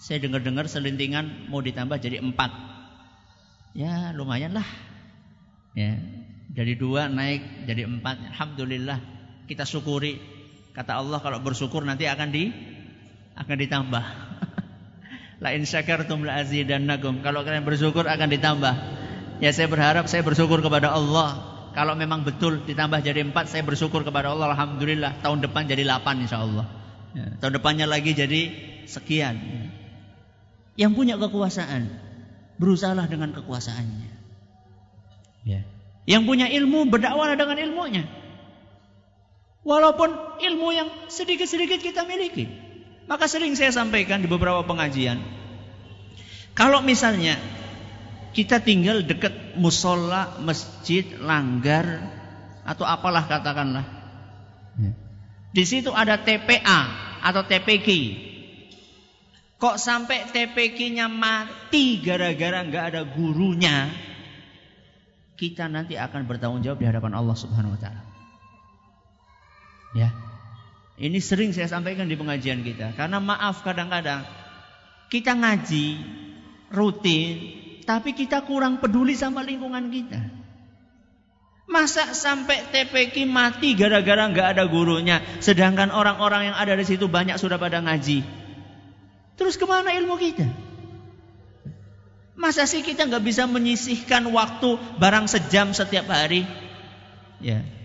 Saya dengar-dengar selintingan mau ditambah jadi empat. Ya lumayan lah. Ya, dari dua naik jadi empat. Alhamdulillah kita syukuri. Kata Allah kalau bersyukur nanti akan di akan ditambah. La in syakartum la azidannakum. Kalau kalian bersyukur akan ditambah. Ya saya berharap saya bersyukur kepada Allah. Kalau memang betul ditambah jadi empat, saya bersyukur kepada Allah. Alhamdulillah tahun depan jadi delapan insya Allah. Ya, tahun depannya lagi jadi sekian. Yang punya kekuasaan, berusahalah dengan kekuasaannya. Ya. Yang punya ilmu, berdakwahlah dengan ilmunya. Walaupun ilmu yang sedikit-sedikit kita miliki. Maka sering saya sampaikan di beberapa pengajian. Kalau misalnya kita tinggal dekat musola, masjid, langgar, atau apalah katakanlah. Ya. Di situ ada TPA atau TPK, Kok sampai TPK-nya mati gara-gara nggak ada gurunya? Kita nanti akan bertanggung jawab di hadapan Allah Subhanahu wa taala. Ya. Ini sering saya sampaikan di pengajian kita. Karena maaf kadang-kadang kita ngaji rutin, tapi kita kurang peduli sama lingkungan kita. Masa sampai TPK mati gara-gara nggak ada gurunya, sedangkan orang-orang yang ada di situ banyak sudah pada ngaji. Terus ke mana ilmu kita? Masa sih kita nggak bisa menyisihkan waktu barang sejam setiap hari? Ya.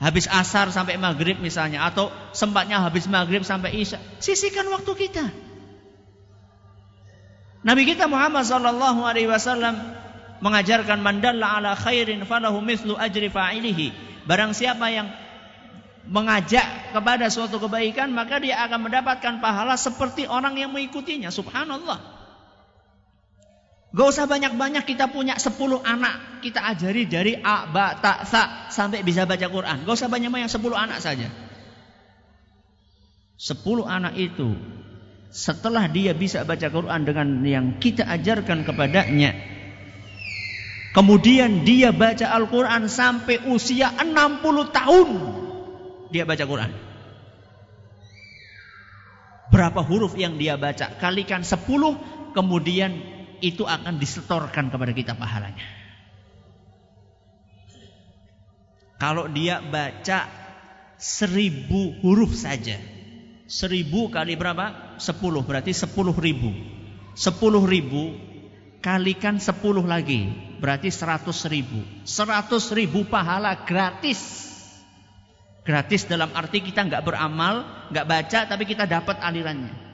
Habis asar sampai maghrib misalnya, atau sempatnya habis maghrib sampai isya, sisihkan waktu kita. Nabi kita Muhammad Sallallahu Alaihi Wasallam mengajarkan mandalla ala khairin falahu mislu ajri fa'ilihi. Barang siapa yang mengajak kepada suatu kebaikan maka dia akan mendapatkan pahala seperti orang yang mengikutinya. Subhanallah. Gak usah banyak-banyak kita punya 10 anak kita ajari dari A, Ba, Ta, Sa sampai bisa baca Quran. Gak usah banyak-banyak 10 anak saja. 10 anak itu setelah dia bisa baca Quran dengan yang kita ajarkan kepadanya kemudian dia baca Al-Quran sampai usia 60 tahun dia baca Quran berapa huruf yang dia baca kalikan 10 kemudian itu akan disetorkan kepada kita pahalanya kalau dia baca seribu huruf saja Seribu kali berapa? Sepuluh. Berarti sepuluh ribu. Sepuluh ribu kalikan sepuluh lagi. Berarti seratus ribu. Seratus ribu pahala gratis. Gratis dalam arti kita nggak beramal, nggak baca, tapi kita dapat alirannya.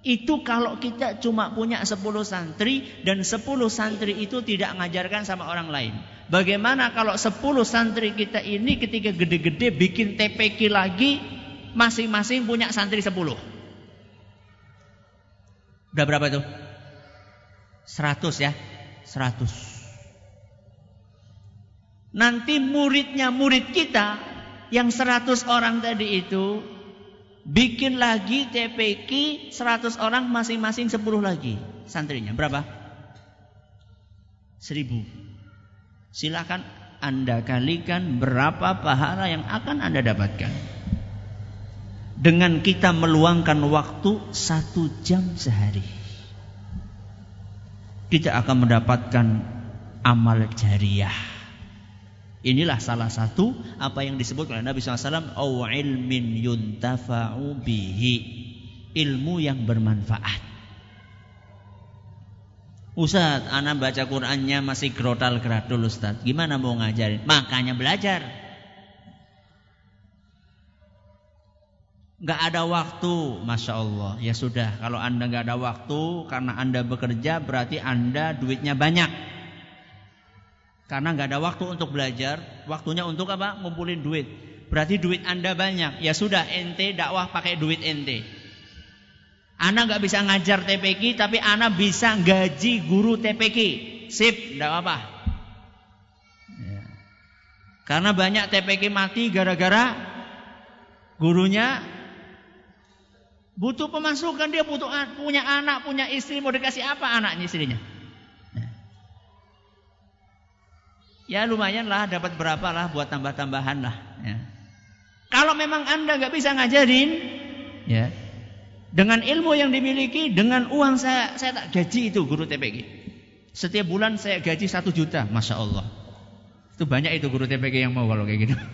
Itu kalau kita cuma punya sepuluh santri dan sepuluh santri itu tidak mengajarkan sama orang lain. Bagaimana kalau sepuluh santri kita ini ketika gede-gede bikin TPK lagi masing-masing punya santri 10. Udah berapa itu? 100 ya. 100. Nanti muridnya murid kita yang 100 orang tadi itu bikin lagi TPK 100 orang masing-masing 10 lagi santrinya. Berapa? 1000. Silakan Anda kalikan berapa pahala yang akan Anda dapatkan dengan kita meluangkan waktu satu jam sehari. Kita akan mendapatkan amal jariah. Inilah salah satu apa yang disebut oleh Nabi SAW. Aw ilmin yuntafa'u bihi. Ilmu yang bermanfaat. Ustaz, anak baca Qur'annya masih grotal gradul Ustaz. Gimana mau ngajarin? Makanya belajar. nggak ada waktu, masya Allah. Ya sudah, kalau anda nggak ada waktu karena anda bekerja berarti anda duitnya banyak. Karena nggak ada waktu untuk belajar, waktunya untuk apa? Ngumpulin duit. Berarti duit anda banyak. Ya sudah, ente dakwah pakai duit ente. Anda nggak bisa ngajar TPK, tapi Anda bisa gaji guru TPK. Sip, tidak apa. Ya. Karena banyak TPK mati gara-gara gurunya Butuh pemasukan dia butuh punya anak, punya istri, mau dikasih apa anaknya istrinya? Ya lumayan lah dapat berapa lah buat tambah-tambahan lah. Ya. Kalau memang anda nggak bisa ngajarin, ya dengan ilmu yang dimiliki, dengan uang saya saya tak gaji itu guru TPG. Setiap bulan saya gaji satu juta, masya Allah. Itu banyak itu guru TPG yang mau kalau kayak gitu.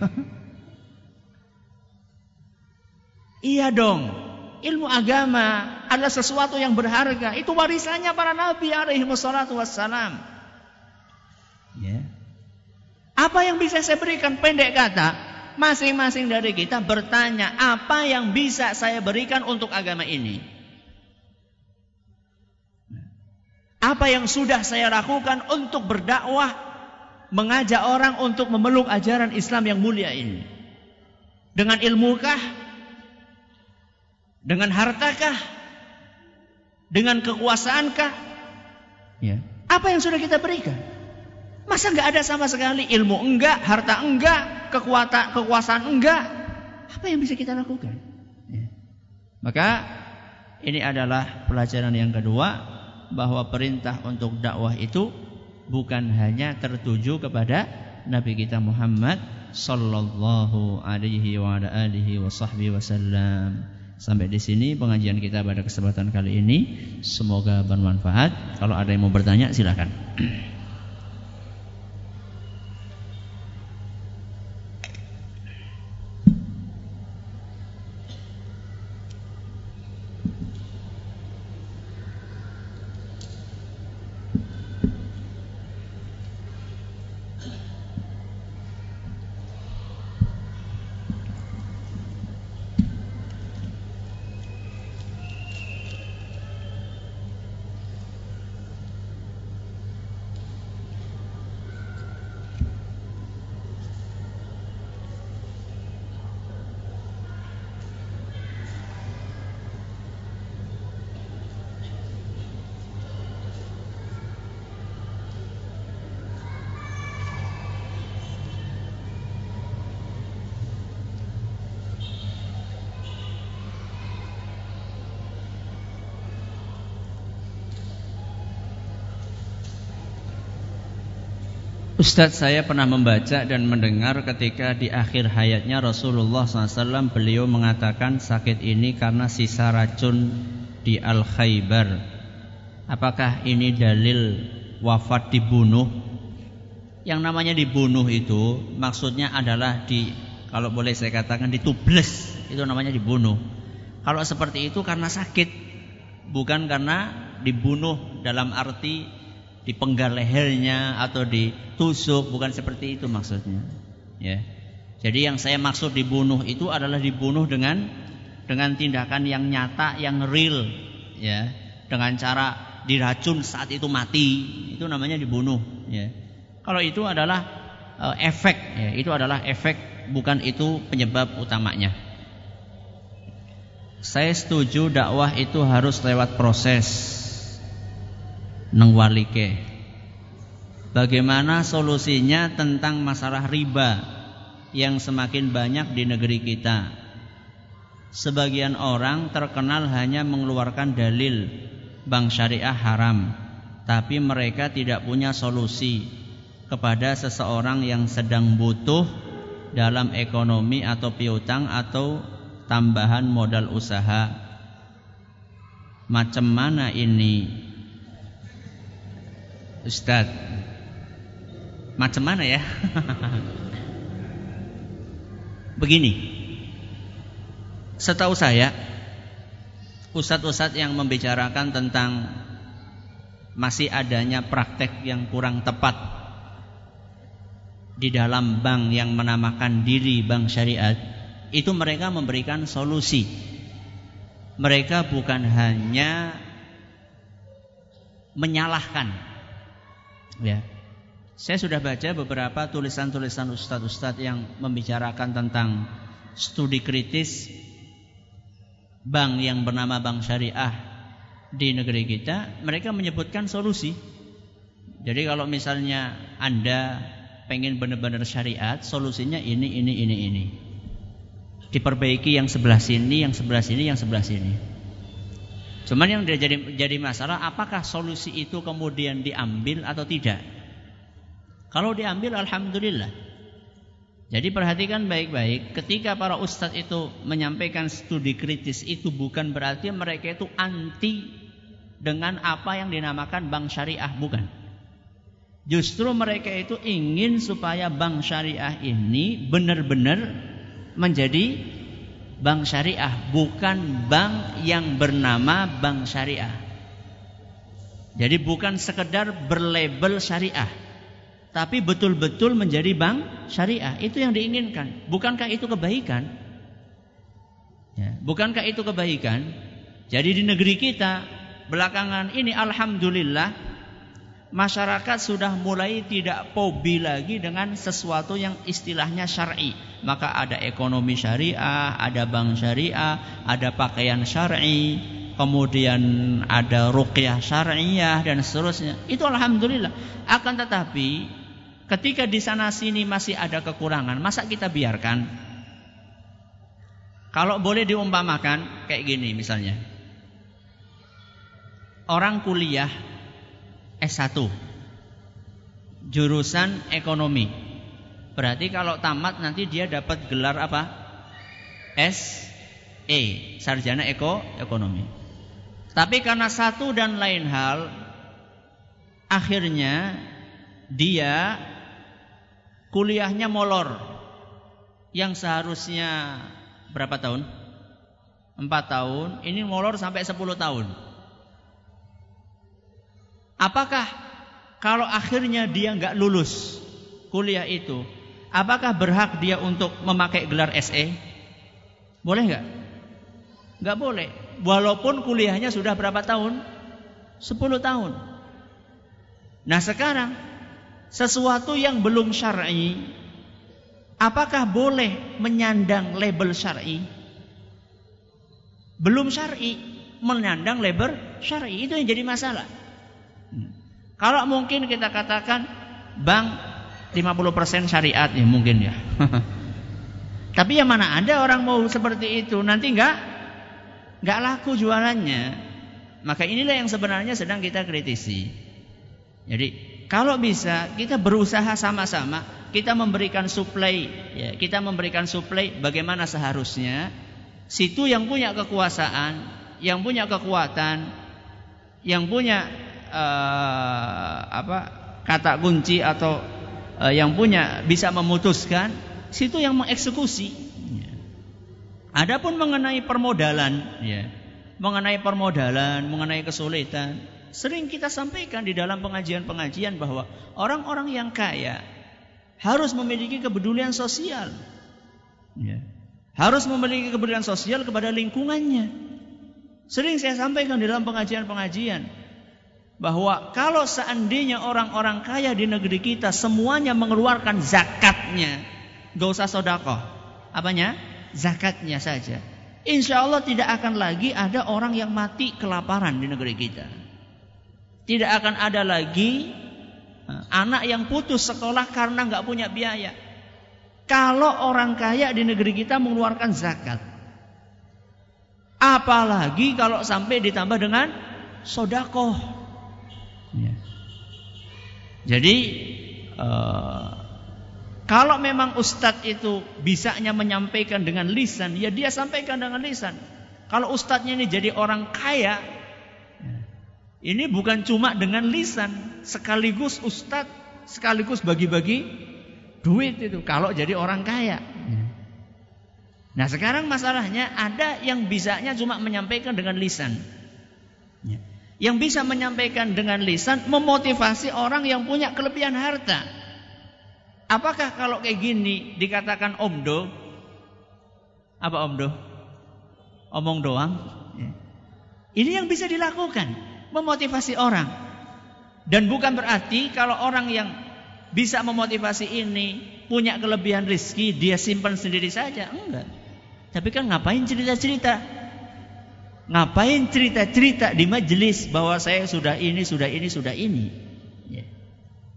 iya dong, ilmu agama adalah sesuatu yang berharga. Itu warisannya para nabi alaihi wassalam. Ya. Apa yang bisa saya berikan pendek kata, masing-masing dari kita bertanya, apa yang bisa saya berikan untuk agama ini? Apa yang sudah saya lakukan untuk berdakwah, mengajak orang untuk memeluk ajaran Islam yang mulia ini? Dengan ilmukah? Dengan hartakah? Dengan kekuasaankah? Ya. Apa yang sudah kita berikan? Masa nggak ada sama sekali ilmu enggak, harta enggak, kekuatan kekuasaan enggak? Apa yang bisa kita lakukan? Ya. Maka ini adalah pelajaran yang kedua bahwa perintah untuk dakwah itu bukan hanya tertuju kepada Nabi kita Muhammad sallallahu alaihi wa ala alihi wa sahbihi wasallam. Sampai di sini pengajian kita pada kesempatan kali ini. Semoga bermanfaat. Kalau ada yang mau bertanya silakan. Ustadz saya pernah membaca dan mendengar ketika di akhir hayatnya Rasulullah SAW beliau mengatakan sakit ini karena sisa racun di Al-Khaybar. Apakah ini dalil wafat dibunuh? Yang namanya dibunuh itu maksudnya adalah di kalau boleh saya katakan ditubles itu namanya dibunuh. Kalau seperti itu karena sakit bukan karena dibunuh dalam arti dipenggal lehernya atau ditusuk bukan seperti itu maksudnya. Ya. Jadi yang saya maksud dibunuh itu adalah dibunuh dengan dengan tindakan yang nyata yang real. Ya. Dengan cara diracun saat itu mati. Itu namanya dibunuh. Ya. Kalau itu adalah uh, efek. Ya itu adalah efek bukan itu penyebab utamanya. Saya setuju dakwah itu harus lewat proses nengwalike. Bagaimana solusinya tentang masalah riba yang semakin banyak di negeri kita? Sebagian orang terkenal hanya mengeluarkan dalil bank syariah haram, tapi mereka tidak punya solusi kepada seseorang yang sedang butuh dalam ekonomi atau piutang atau tambahan modal usaha. Macam mana ini? Ustaz. Macam mana ya? Begini. Setahu saya Ustadz-ustadz yang membicarakan tentang Masih adanya praktek yang kurang tepat Di dalam bank yang menamakan diri bank syariat Itu mereka memberikan solusi. Mereka bukan hanya menyalahkan Ya. Saya sudah baca beberapa tulisan-tulisan ustadz-ustadz yang membicarakan tentang studi kritis bank yang bernama Bank Syariah di negeri kita. Mereka menyebutkan solusi. Jadi kalau misalnya Anda pengen benar-benar syariat, solusinya ini, ini, ini, ini. Diperbaiki yang sebelah sini, yang sebelah sini, yang sebelah sini. Cuman yang jadi jadi masalah apakah solusi itu kemudian diambil atau tidak? Kalau diambil alhamdulillah. Jadi perhatikan baik-baik, ketika para ustadz itu menyampaikan studi kritis itu bukan berarti mereka itu anti dengan apa yang dinamakan bank syariah, bukan. Justru mereka itu ingin supaya bank syariah ini benar-benar menjadi bank syariah, bukan bank yang bernama bank syariah. Jadi bukan sekedar berlabel syariah, tapi betul-betul menjadi bank syariah. Itu yang diinginkan. Bukankah itu kebaikan? Ya, bukankah itu kebaikan? Jadi di negeri kita belakangan ini alhamdulillah masyarakat sudah mulai tidak pobi lagi dengan sesuatu yang istilahnya syar'i. Maka ada ekonomi syariah, ada bank syariah, ada pakaian syar'i, kemudian ada ruqyah syariah dan seterusnya. Itu alhamdulillah. Akan tetapi ketika di sana sini masih ada kekurangan, masa kita biarkan? Kalau boleh diumpamakan kayak gini misalnya. orang kuliah S1 jurusan ekonomi. Berarti kalau tamat nanti dia dapat gelar apa? SE, sarjana eko ekonomi. Tapi karena satu dan lain hal akhirnya dia kuliahnya molor yang seharusnya berapa tahun? Empat tahun, ini molor sampai sepuluh tahun. Apakah kalau akhirnya dia nggak lulus kuliah itu, apakah berhak dia untuk memakai gelar SE? Boleh nggak? Nggak boleh. Walaupun kuliahnya sudah berapa tahun? Sepuluh tahun. Nah sekarang sesuatu yang belum syar'i, apakah boleh menyandang label syar'i? Belum syar'i, menyandang label syar'i itu yang jadi masalah. Kalau mungkin kita katakan bank 50% syariat ya mungkin ya. Tapi yang mana ada orang mau seperti itu nanti enggak enggak laku jualannya. Maka inilah yang sebenarnya sedang kita kritisi. Jadi kalau bisa kita berusaha sama-sama kita memberikan suplai ya, kita memberikan suplai bagaimana seharusnya situ yang punya kekuasaan, yang punya kekuatan, yang punya uh, apa kata kunci atau uh, yang punya bisa memutuskan situ yang mengeksekusi. Ya. Adapun mengenai permodalan, ya, mengenai permodalan, mengenai kesulitan, sering kita sampaikan di dalam pengajian-pengajian bahwa orang-orang yang kaya harus memiliki kepedulian sosial, ya. harus memiliki kepedulian sosial kepada lingkungannya. Sering saya sampaikan di dalam pengajian-pengajian bahwa kalau seandainya orang-orang kaya di negeri kita semuanya mengeluarkan zakatnya, gak usah sodako, apanya? Zakatnya saja. Insya Allah tidak akan lagi ada orang yang mati kelaparan di negeri kita. Tidak akan ada lagi eh, anak yang putus sekolah karena nggak punya biaya. Kalau orang kaya di negeri kita mengeluarkan zakat, apalagi kalau sampai ditambah dengan sodakoh. Ya. Jadi uh, kalau memang ustadz itu bisanya menyampaikan dengan lisan, ya dia sampaikan dengan lisan. Kalau ustadznya ini jadi orang kaya, ya, ini bukan cuma dengan lisan, sekaligus ustadz, sekaligus bagi-bagi duit itu. Kalau jadi orang kaya. Ya. Nah sekarang masalahnya ada yang bisanya cuma menyampaikan dengan lisan yang bisa menyampaikan dengan lisan memotivasi orang yang punya kelebihan harta. Apakah kalau kayak gini dikatakan omdo? Apa omdo? Omong doang? Ya. Ini yang bisa dilakukan, memotivasi orang. Dan bukan berarti kalau orang yang bisa memotivasi ini punya kelebihan rizki dia simpan sendiri saja, enggak. Tapi kan ngapain cerita-cerita? Ngapain cerita-cerita di majelis bahwa saya sudah ini, sudah ini, sudah ini? Ya.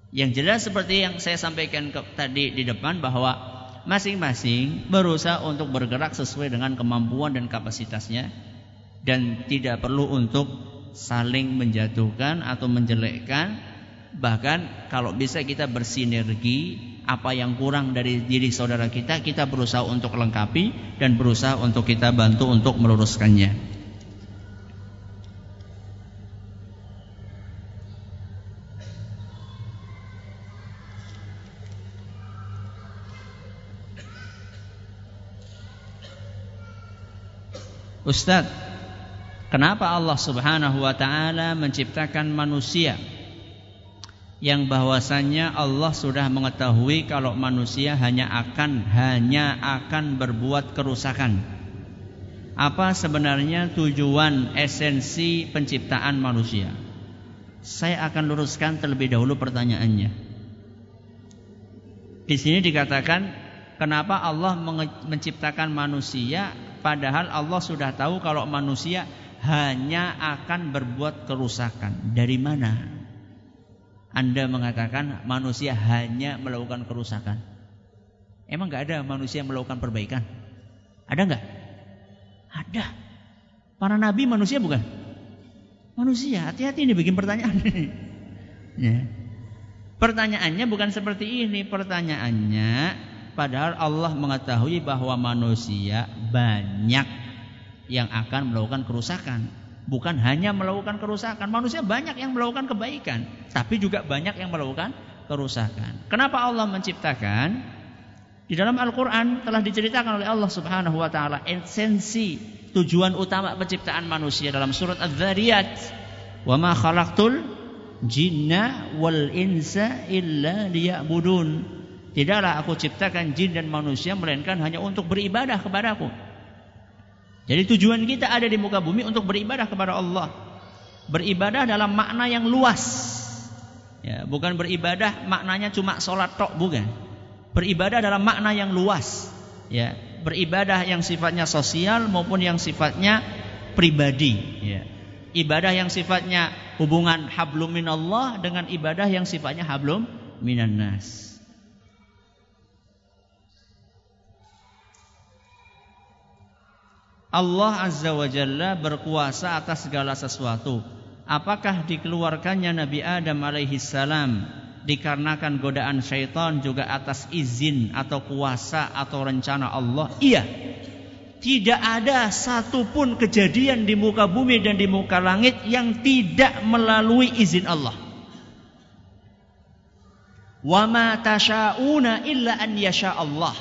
Yang jelas seperti yang saya sampaikan ke, tadi di depan bahwa masing-masing berusaha untuk bergerak sesuai dengan kemampuan dan kapasitasnya dan tidak perlu untuk saling menjatuhkan atau menjelekkan bahkan kalau bisa kita bersinergi apa yang kurang dari diri saudara kita kita berusaha untuk lengkapi dan berusaha untuk kita bantu untuk meluruskannya Ustaz, kenapa Allah Subhanahu wa taala menciptakan manusia yang bahwasannya Allah sudah mengetahui kalau manusia hanya akan hanya akan berbuat kerusakan. Apa sebenarnya tujuan esensi penciptaan manusia? Saya akan luruskan terlebih dahulu pertanyaannya. Di sini dikatakan kenapa Allah menciptakan manusia Padahal Allah sudah tahu kalau manusia hanya akan berbuat kerusakan. Dari mana? Anda mengatakan manusia hanya melakukan kerusakan. Emang nggak ada manusia yang melakukan perbaikan? Ada nggak? Ada. Para nabi manusia bukan? Manusia, hati-hati ini bikin pertanyaan. Ya. Pertanyaannya bukan seperti ini, pertanyaannya padahal Allah mengetahui bahwa manusia banyak yang akan melakukan kerusakan. Bukan hanya melakukan kerusakan, manusia banyak yang melakukan kebaikan, tapi juga banyak yang melakukan kerusakan. Kenapa Allah menciptakan? Di dalam Al-Quran telah diceritakan oleh Allah Subhanahu wa Ta'ala esensi tujuan utama penciptaan manusia dalam surat Adz-Dzariyat. Wa jinna wal insa illa liya'budun. Tidaklah aku ciptakan jin dan manusia melainkan hanya untuk beribadah kepadaku. Jadi tujuan kita ada di muka bumi untuk beribadah kepada Allah. Beribadah dalam makna yang luas. Ya, bukan beribadah maknanya cuma sholat tok, bukan. Beribadah dalam makna yang luas. Ya, beribadah yang sifatnya sosial maupun yang sifatnya pribadi. Ya. Ibadah yang sifatnya hubungan hablum minallah dengan ibadah yang sifatnya hablum minan nas. Allah Azza wa Jalla berkuasa atas segala sesuatu. Apakah dikeluarkannya Nabi Adam alaihi salam dikarenakan godaan syaitan juga atas izin atau kuasa atau rencana Allah? Iya. Tidak ada satupun kejadian di muka bumi dan di muka langit yang tidak melalui izin Allah. Wa ma tasyauna illa an yasha Allah.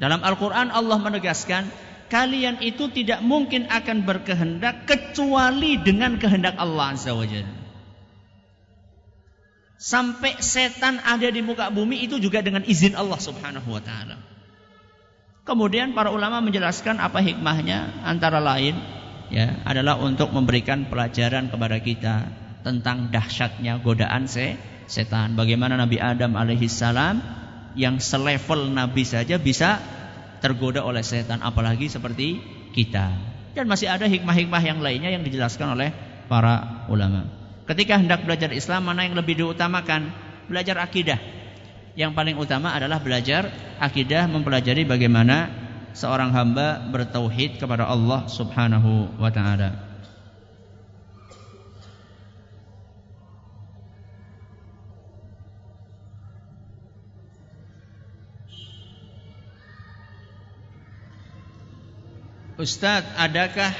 Dalam Al-Qur'an Allah menegaskan kalian itu tidak mungkin akan berkehendak kecuali dengan kehendak Allah Azza wa Sampai setan ada di muka bumi itu juga dengan izin Allah Subhanahu wa taala. Kemudian para ulama menjelaskan apa hikmahnya antara lain ya adalah untuk memberikan pelajaran kepada kita tentang dahsyatnya godaan se setan. Bagaimana Nabi Adam alaihissalam yang selevel nabi saja bisa tergoda oleh setan apalagi seperti kita. Dan masih ada hikmah-hikmah yang lainnya yang dijelaskan oleh para ulama. Ketika hendak belajar Islam mana yang lebih diutamakan? Belajar akidah. Yang paling utama adalah belajar akidah mempelajari bagaimana seorang hamba bertauhid kepada Allah Subhanahu wa taala. Ustadz, adakah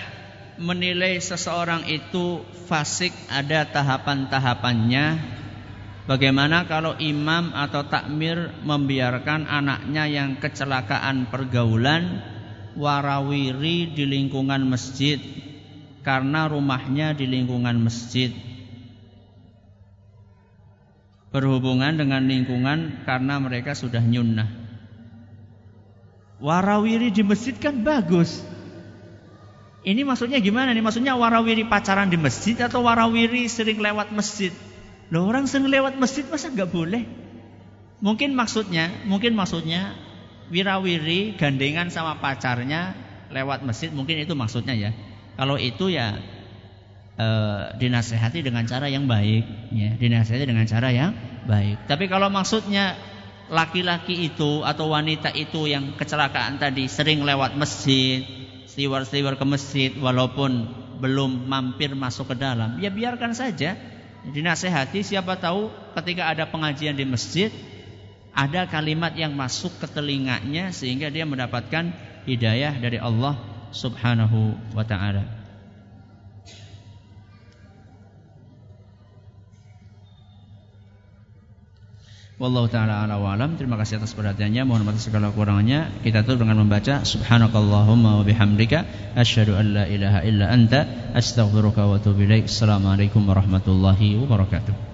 menilai seseorang itu fasik ada tahapan-tahapannya? Bagaimana kalau imam atau takmir membiarkan anaknya yang kecelakaan pergaulan warawiri di lingkungan masjid karena rumahnya di lingkungan masjid? Berhubungan dengan lingkungan karena mereka sudah nyunnah. Warawiri di masjid kan bagus. Ini maksudnya gimana nih? Maksudnya warawiri pacaran di masjid atau warawiri sering lewat masjid? Loh orang sering lewat masjid masa nggak boleh? Mungkin maksudnya, mungkin maksudnya wirawiri gandengan sama pacarnya lewat masjid, mungkin itu maksudnya ya. Kalau itu ya e, dinasehati dengan cara yang baik, ya, dinasehati dengan cara yang baik. Tapi kalau maksudnya laki-laki itu atau wanita itu yang kecelakaan tadi sering lewat masjid, steward-steward ke masjid walaupun belum mampir masuk ke dalam, ya biarkan saja. Dinasehati siapa tahu ketika ada pengajian di masjid ada kalimat yang masuk ke telinganya sehingga dia mendapatkan hidayah dari Allah Subhanahu wa taala. Wallahu taala ala wa alam. Terima kasih atas perhatiannya. Mohon maaf segala kurangannya. Kita tutup dengan membaca subhanakallahumma wa bihamdika asyhadu an la ilaha illa anta astaghfiruka wa atubu ilaik. Assalamualaikum warahmatullahi wabarakatuh.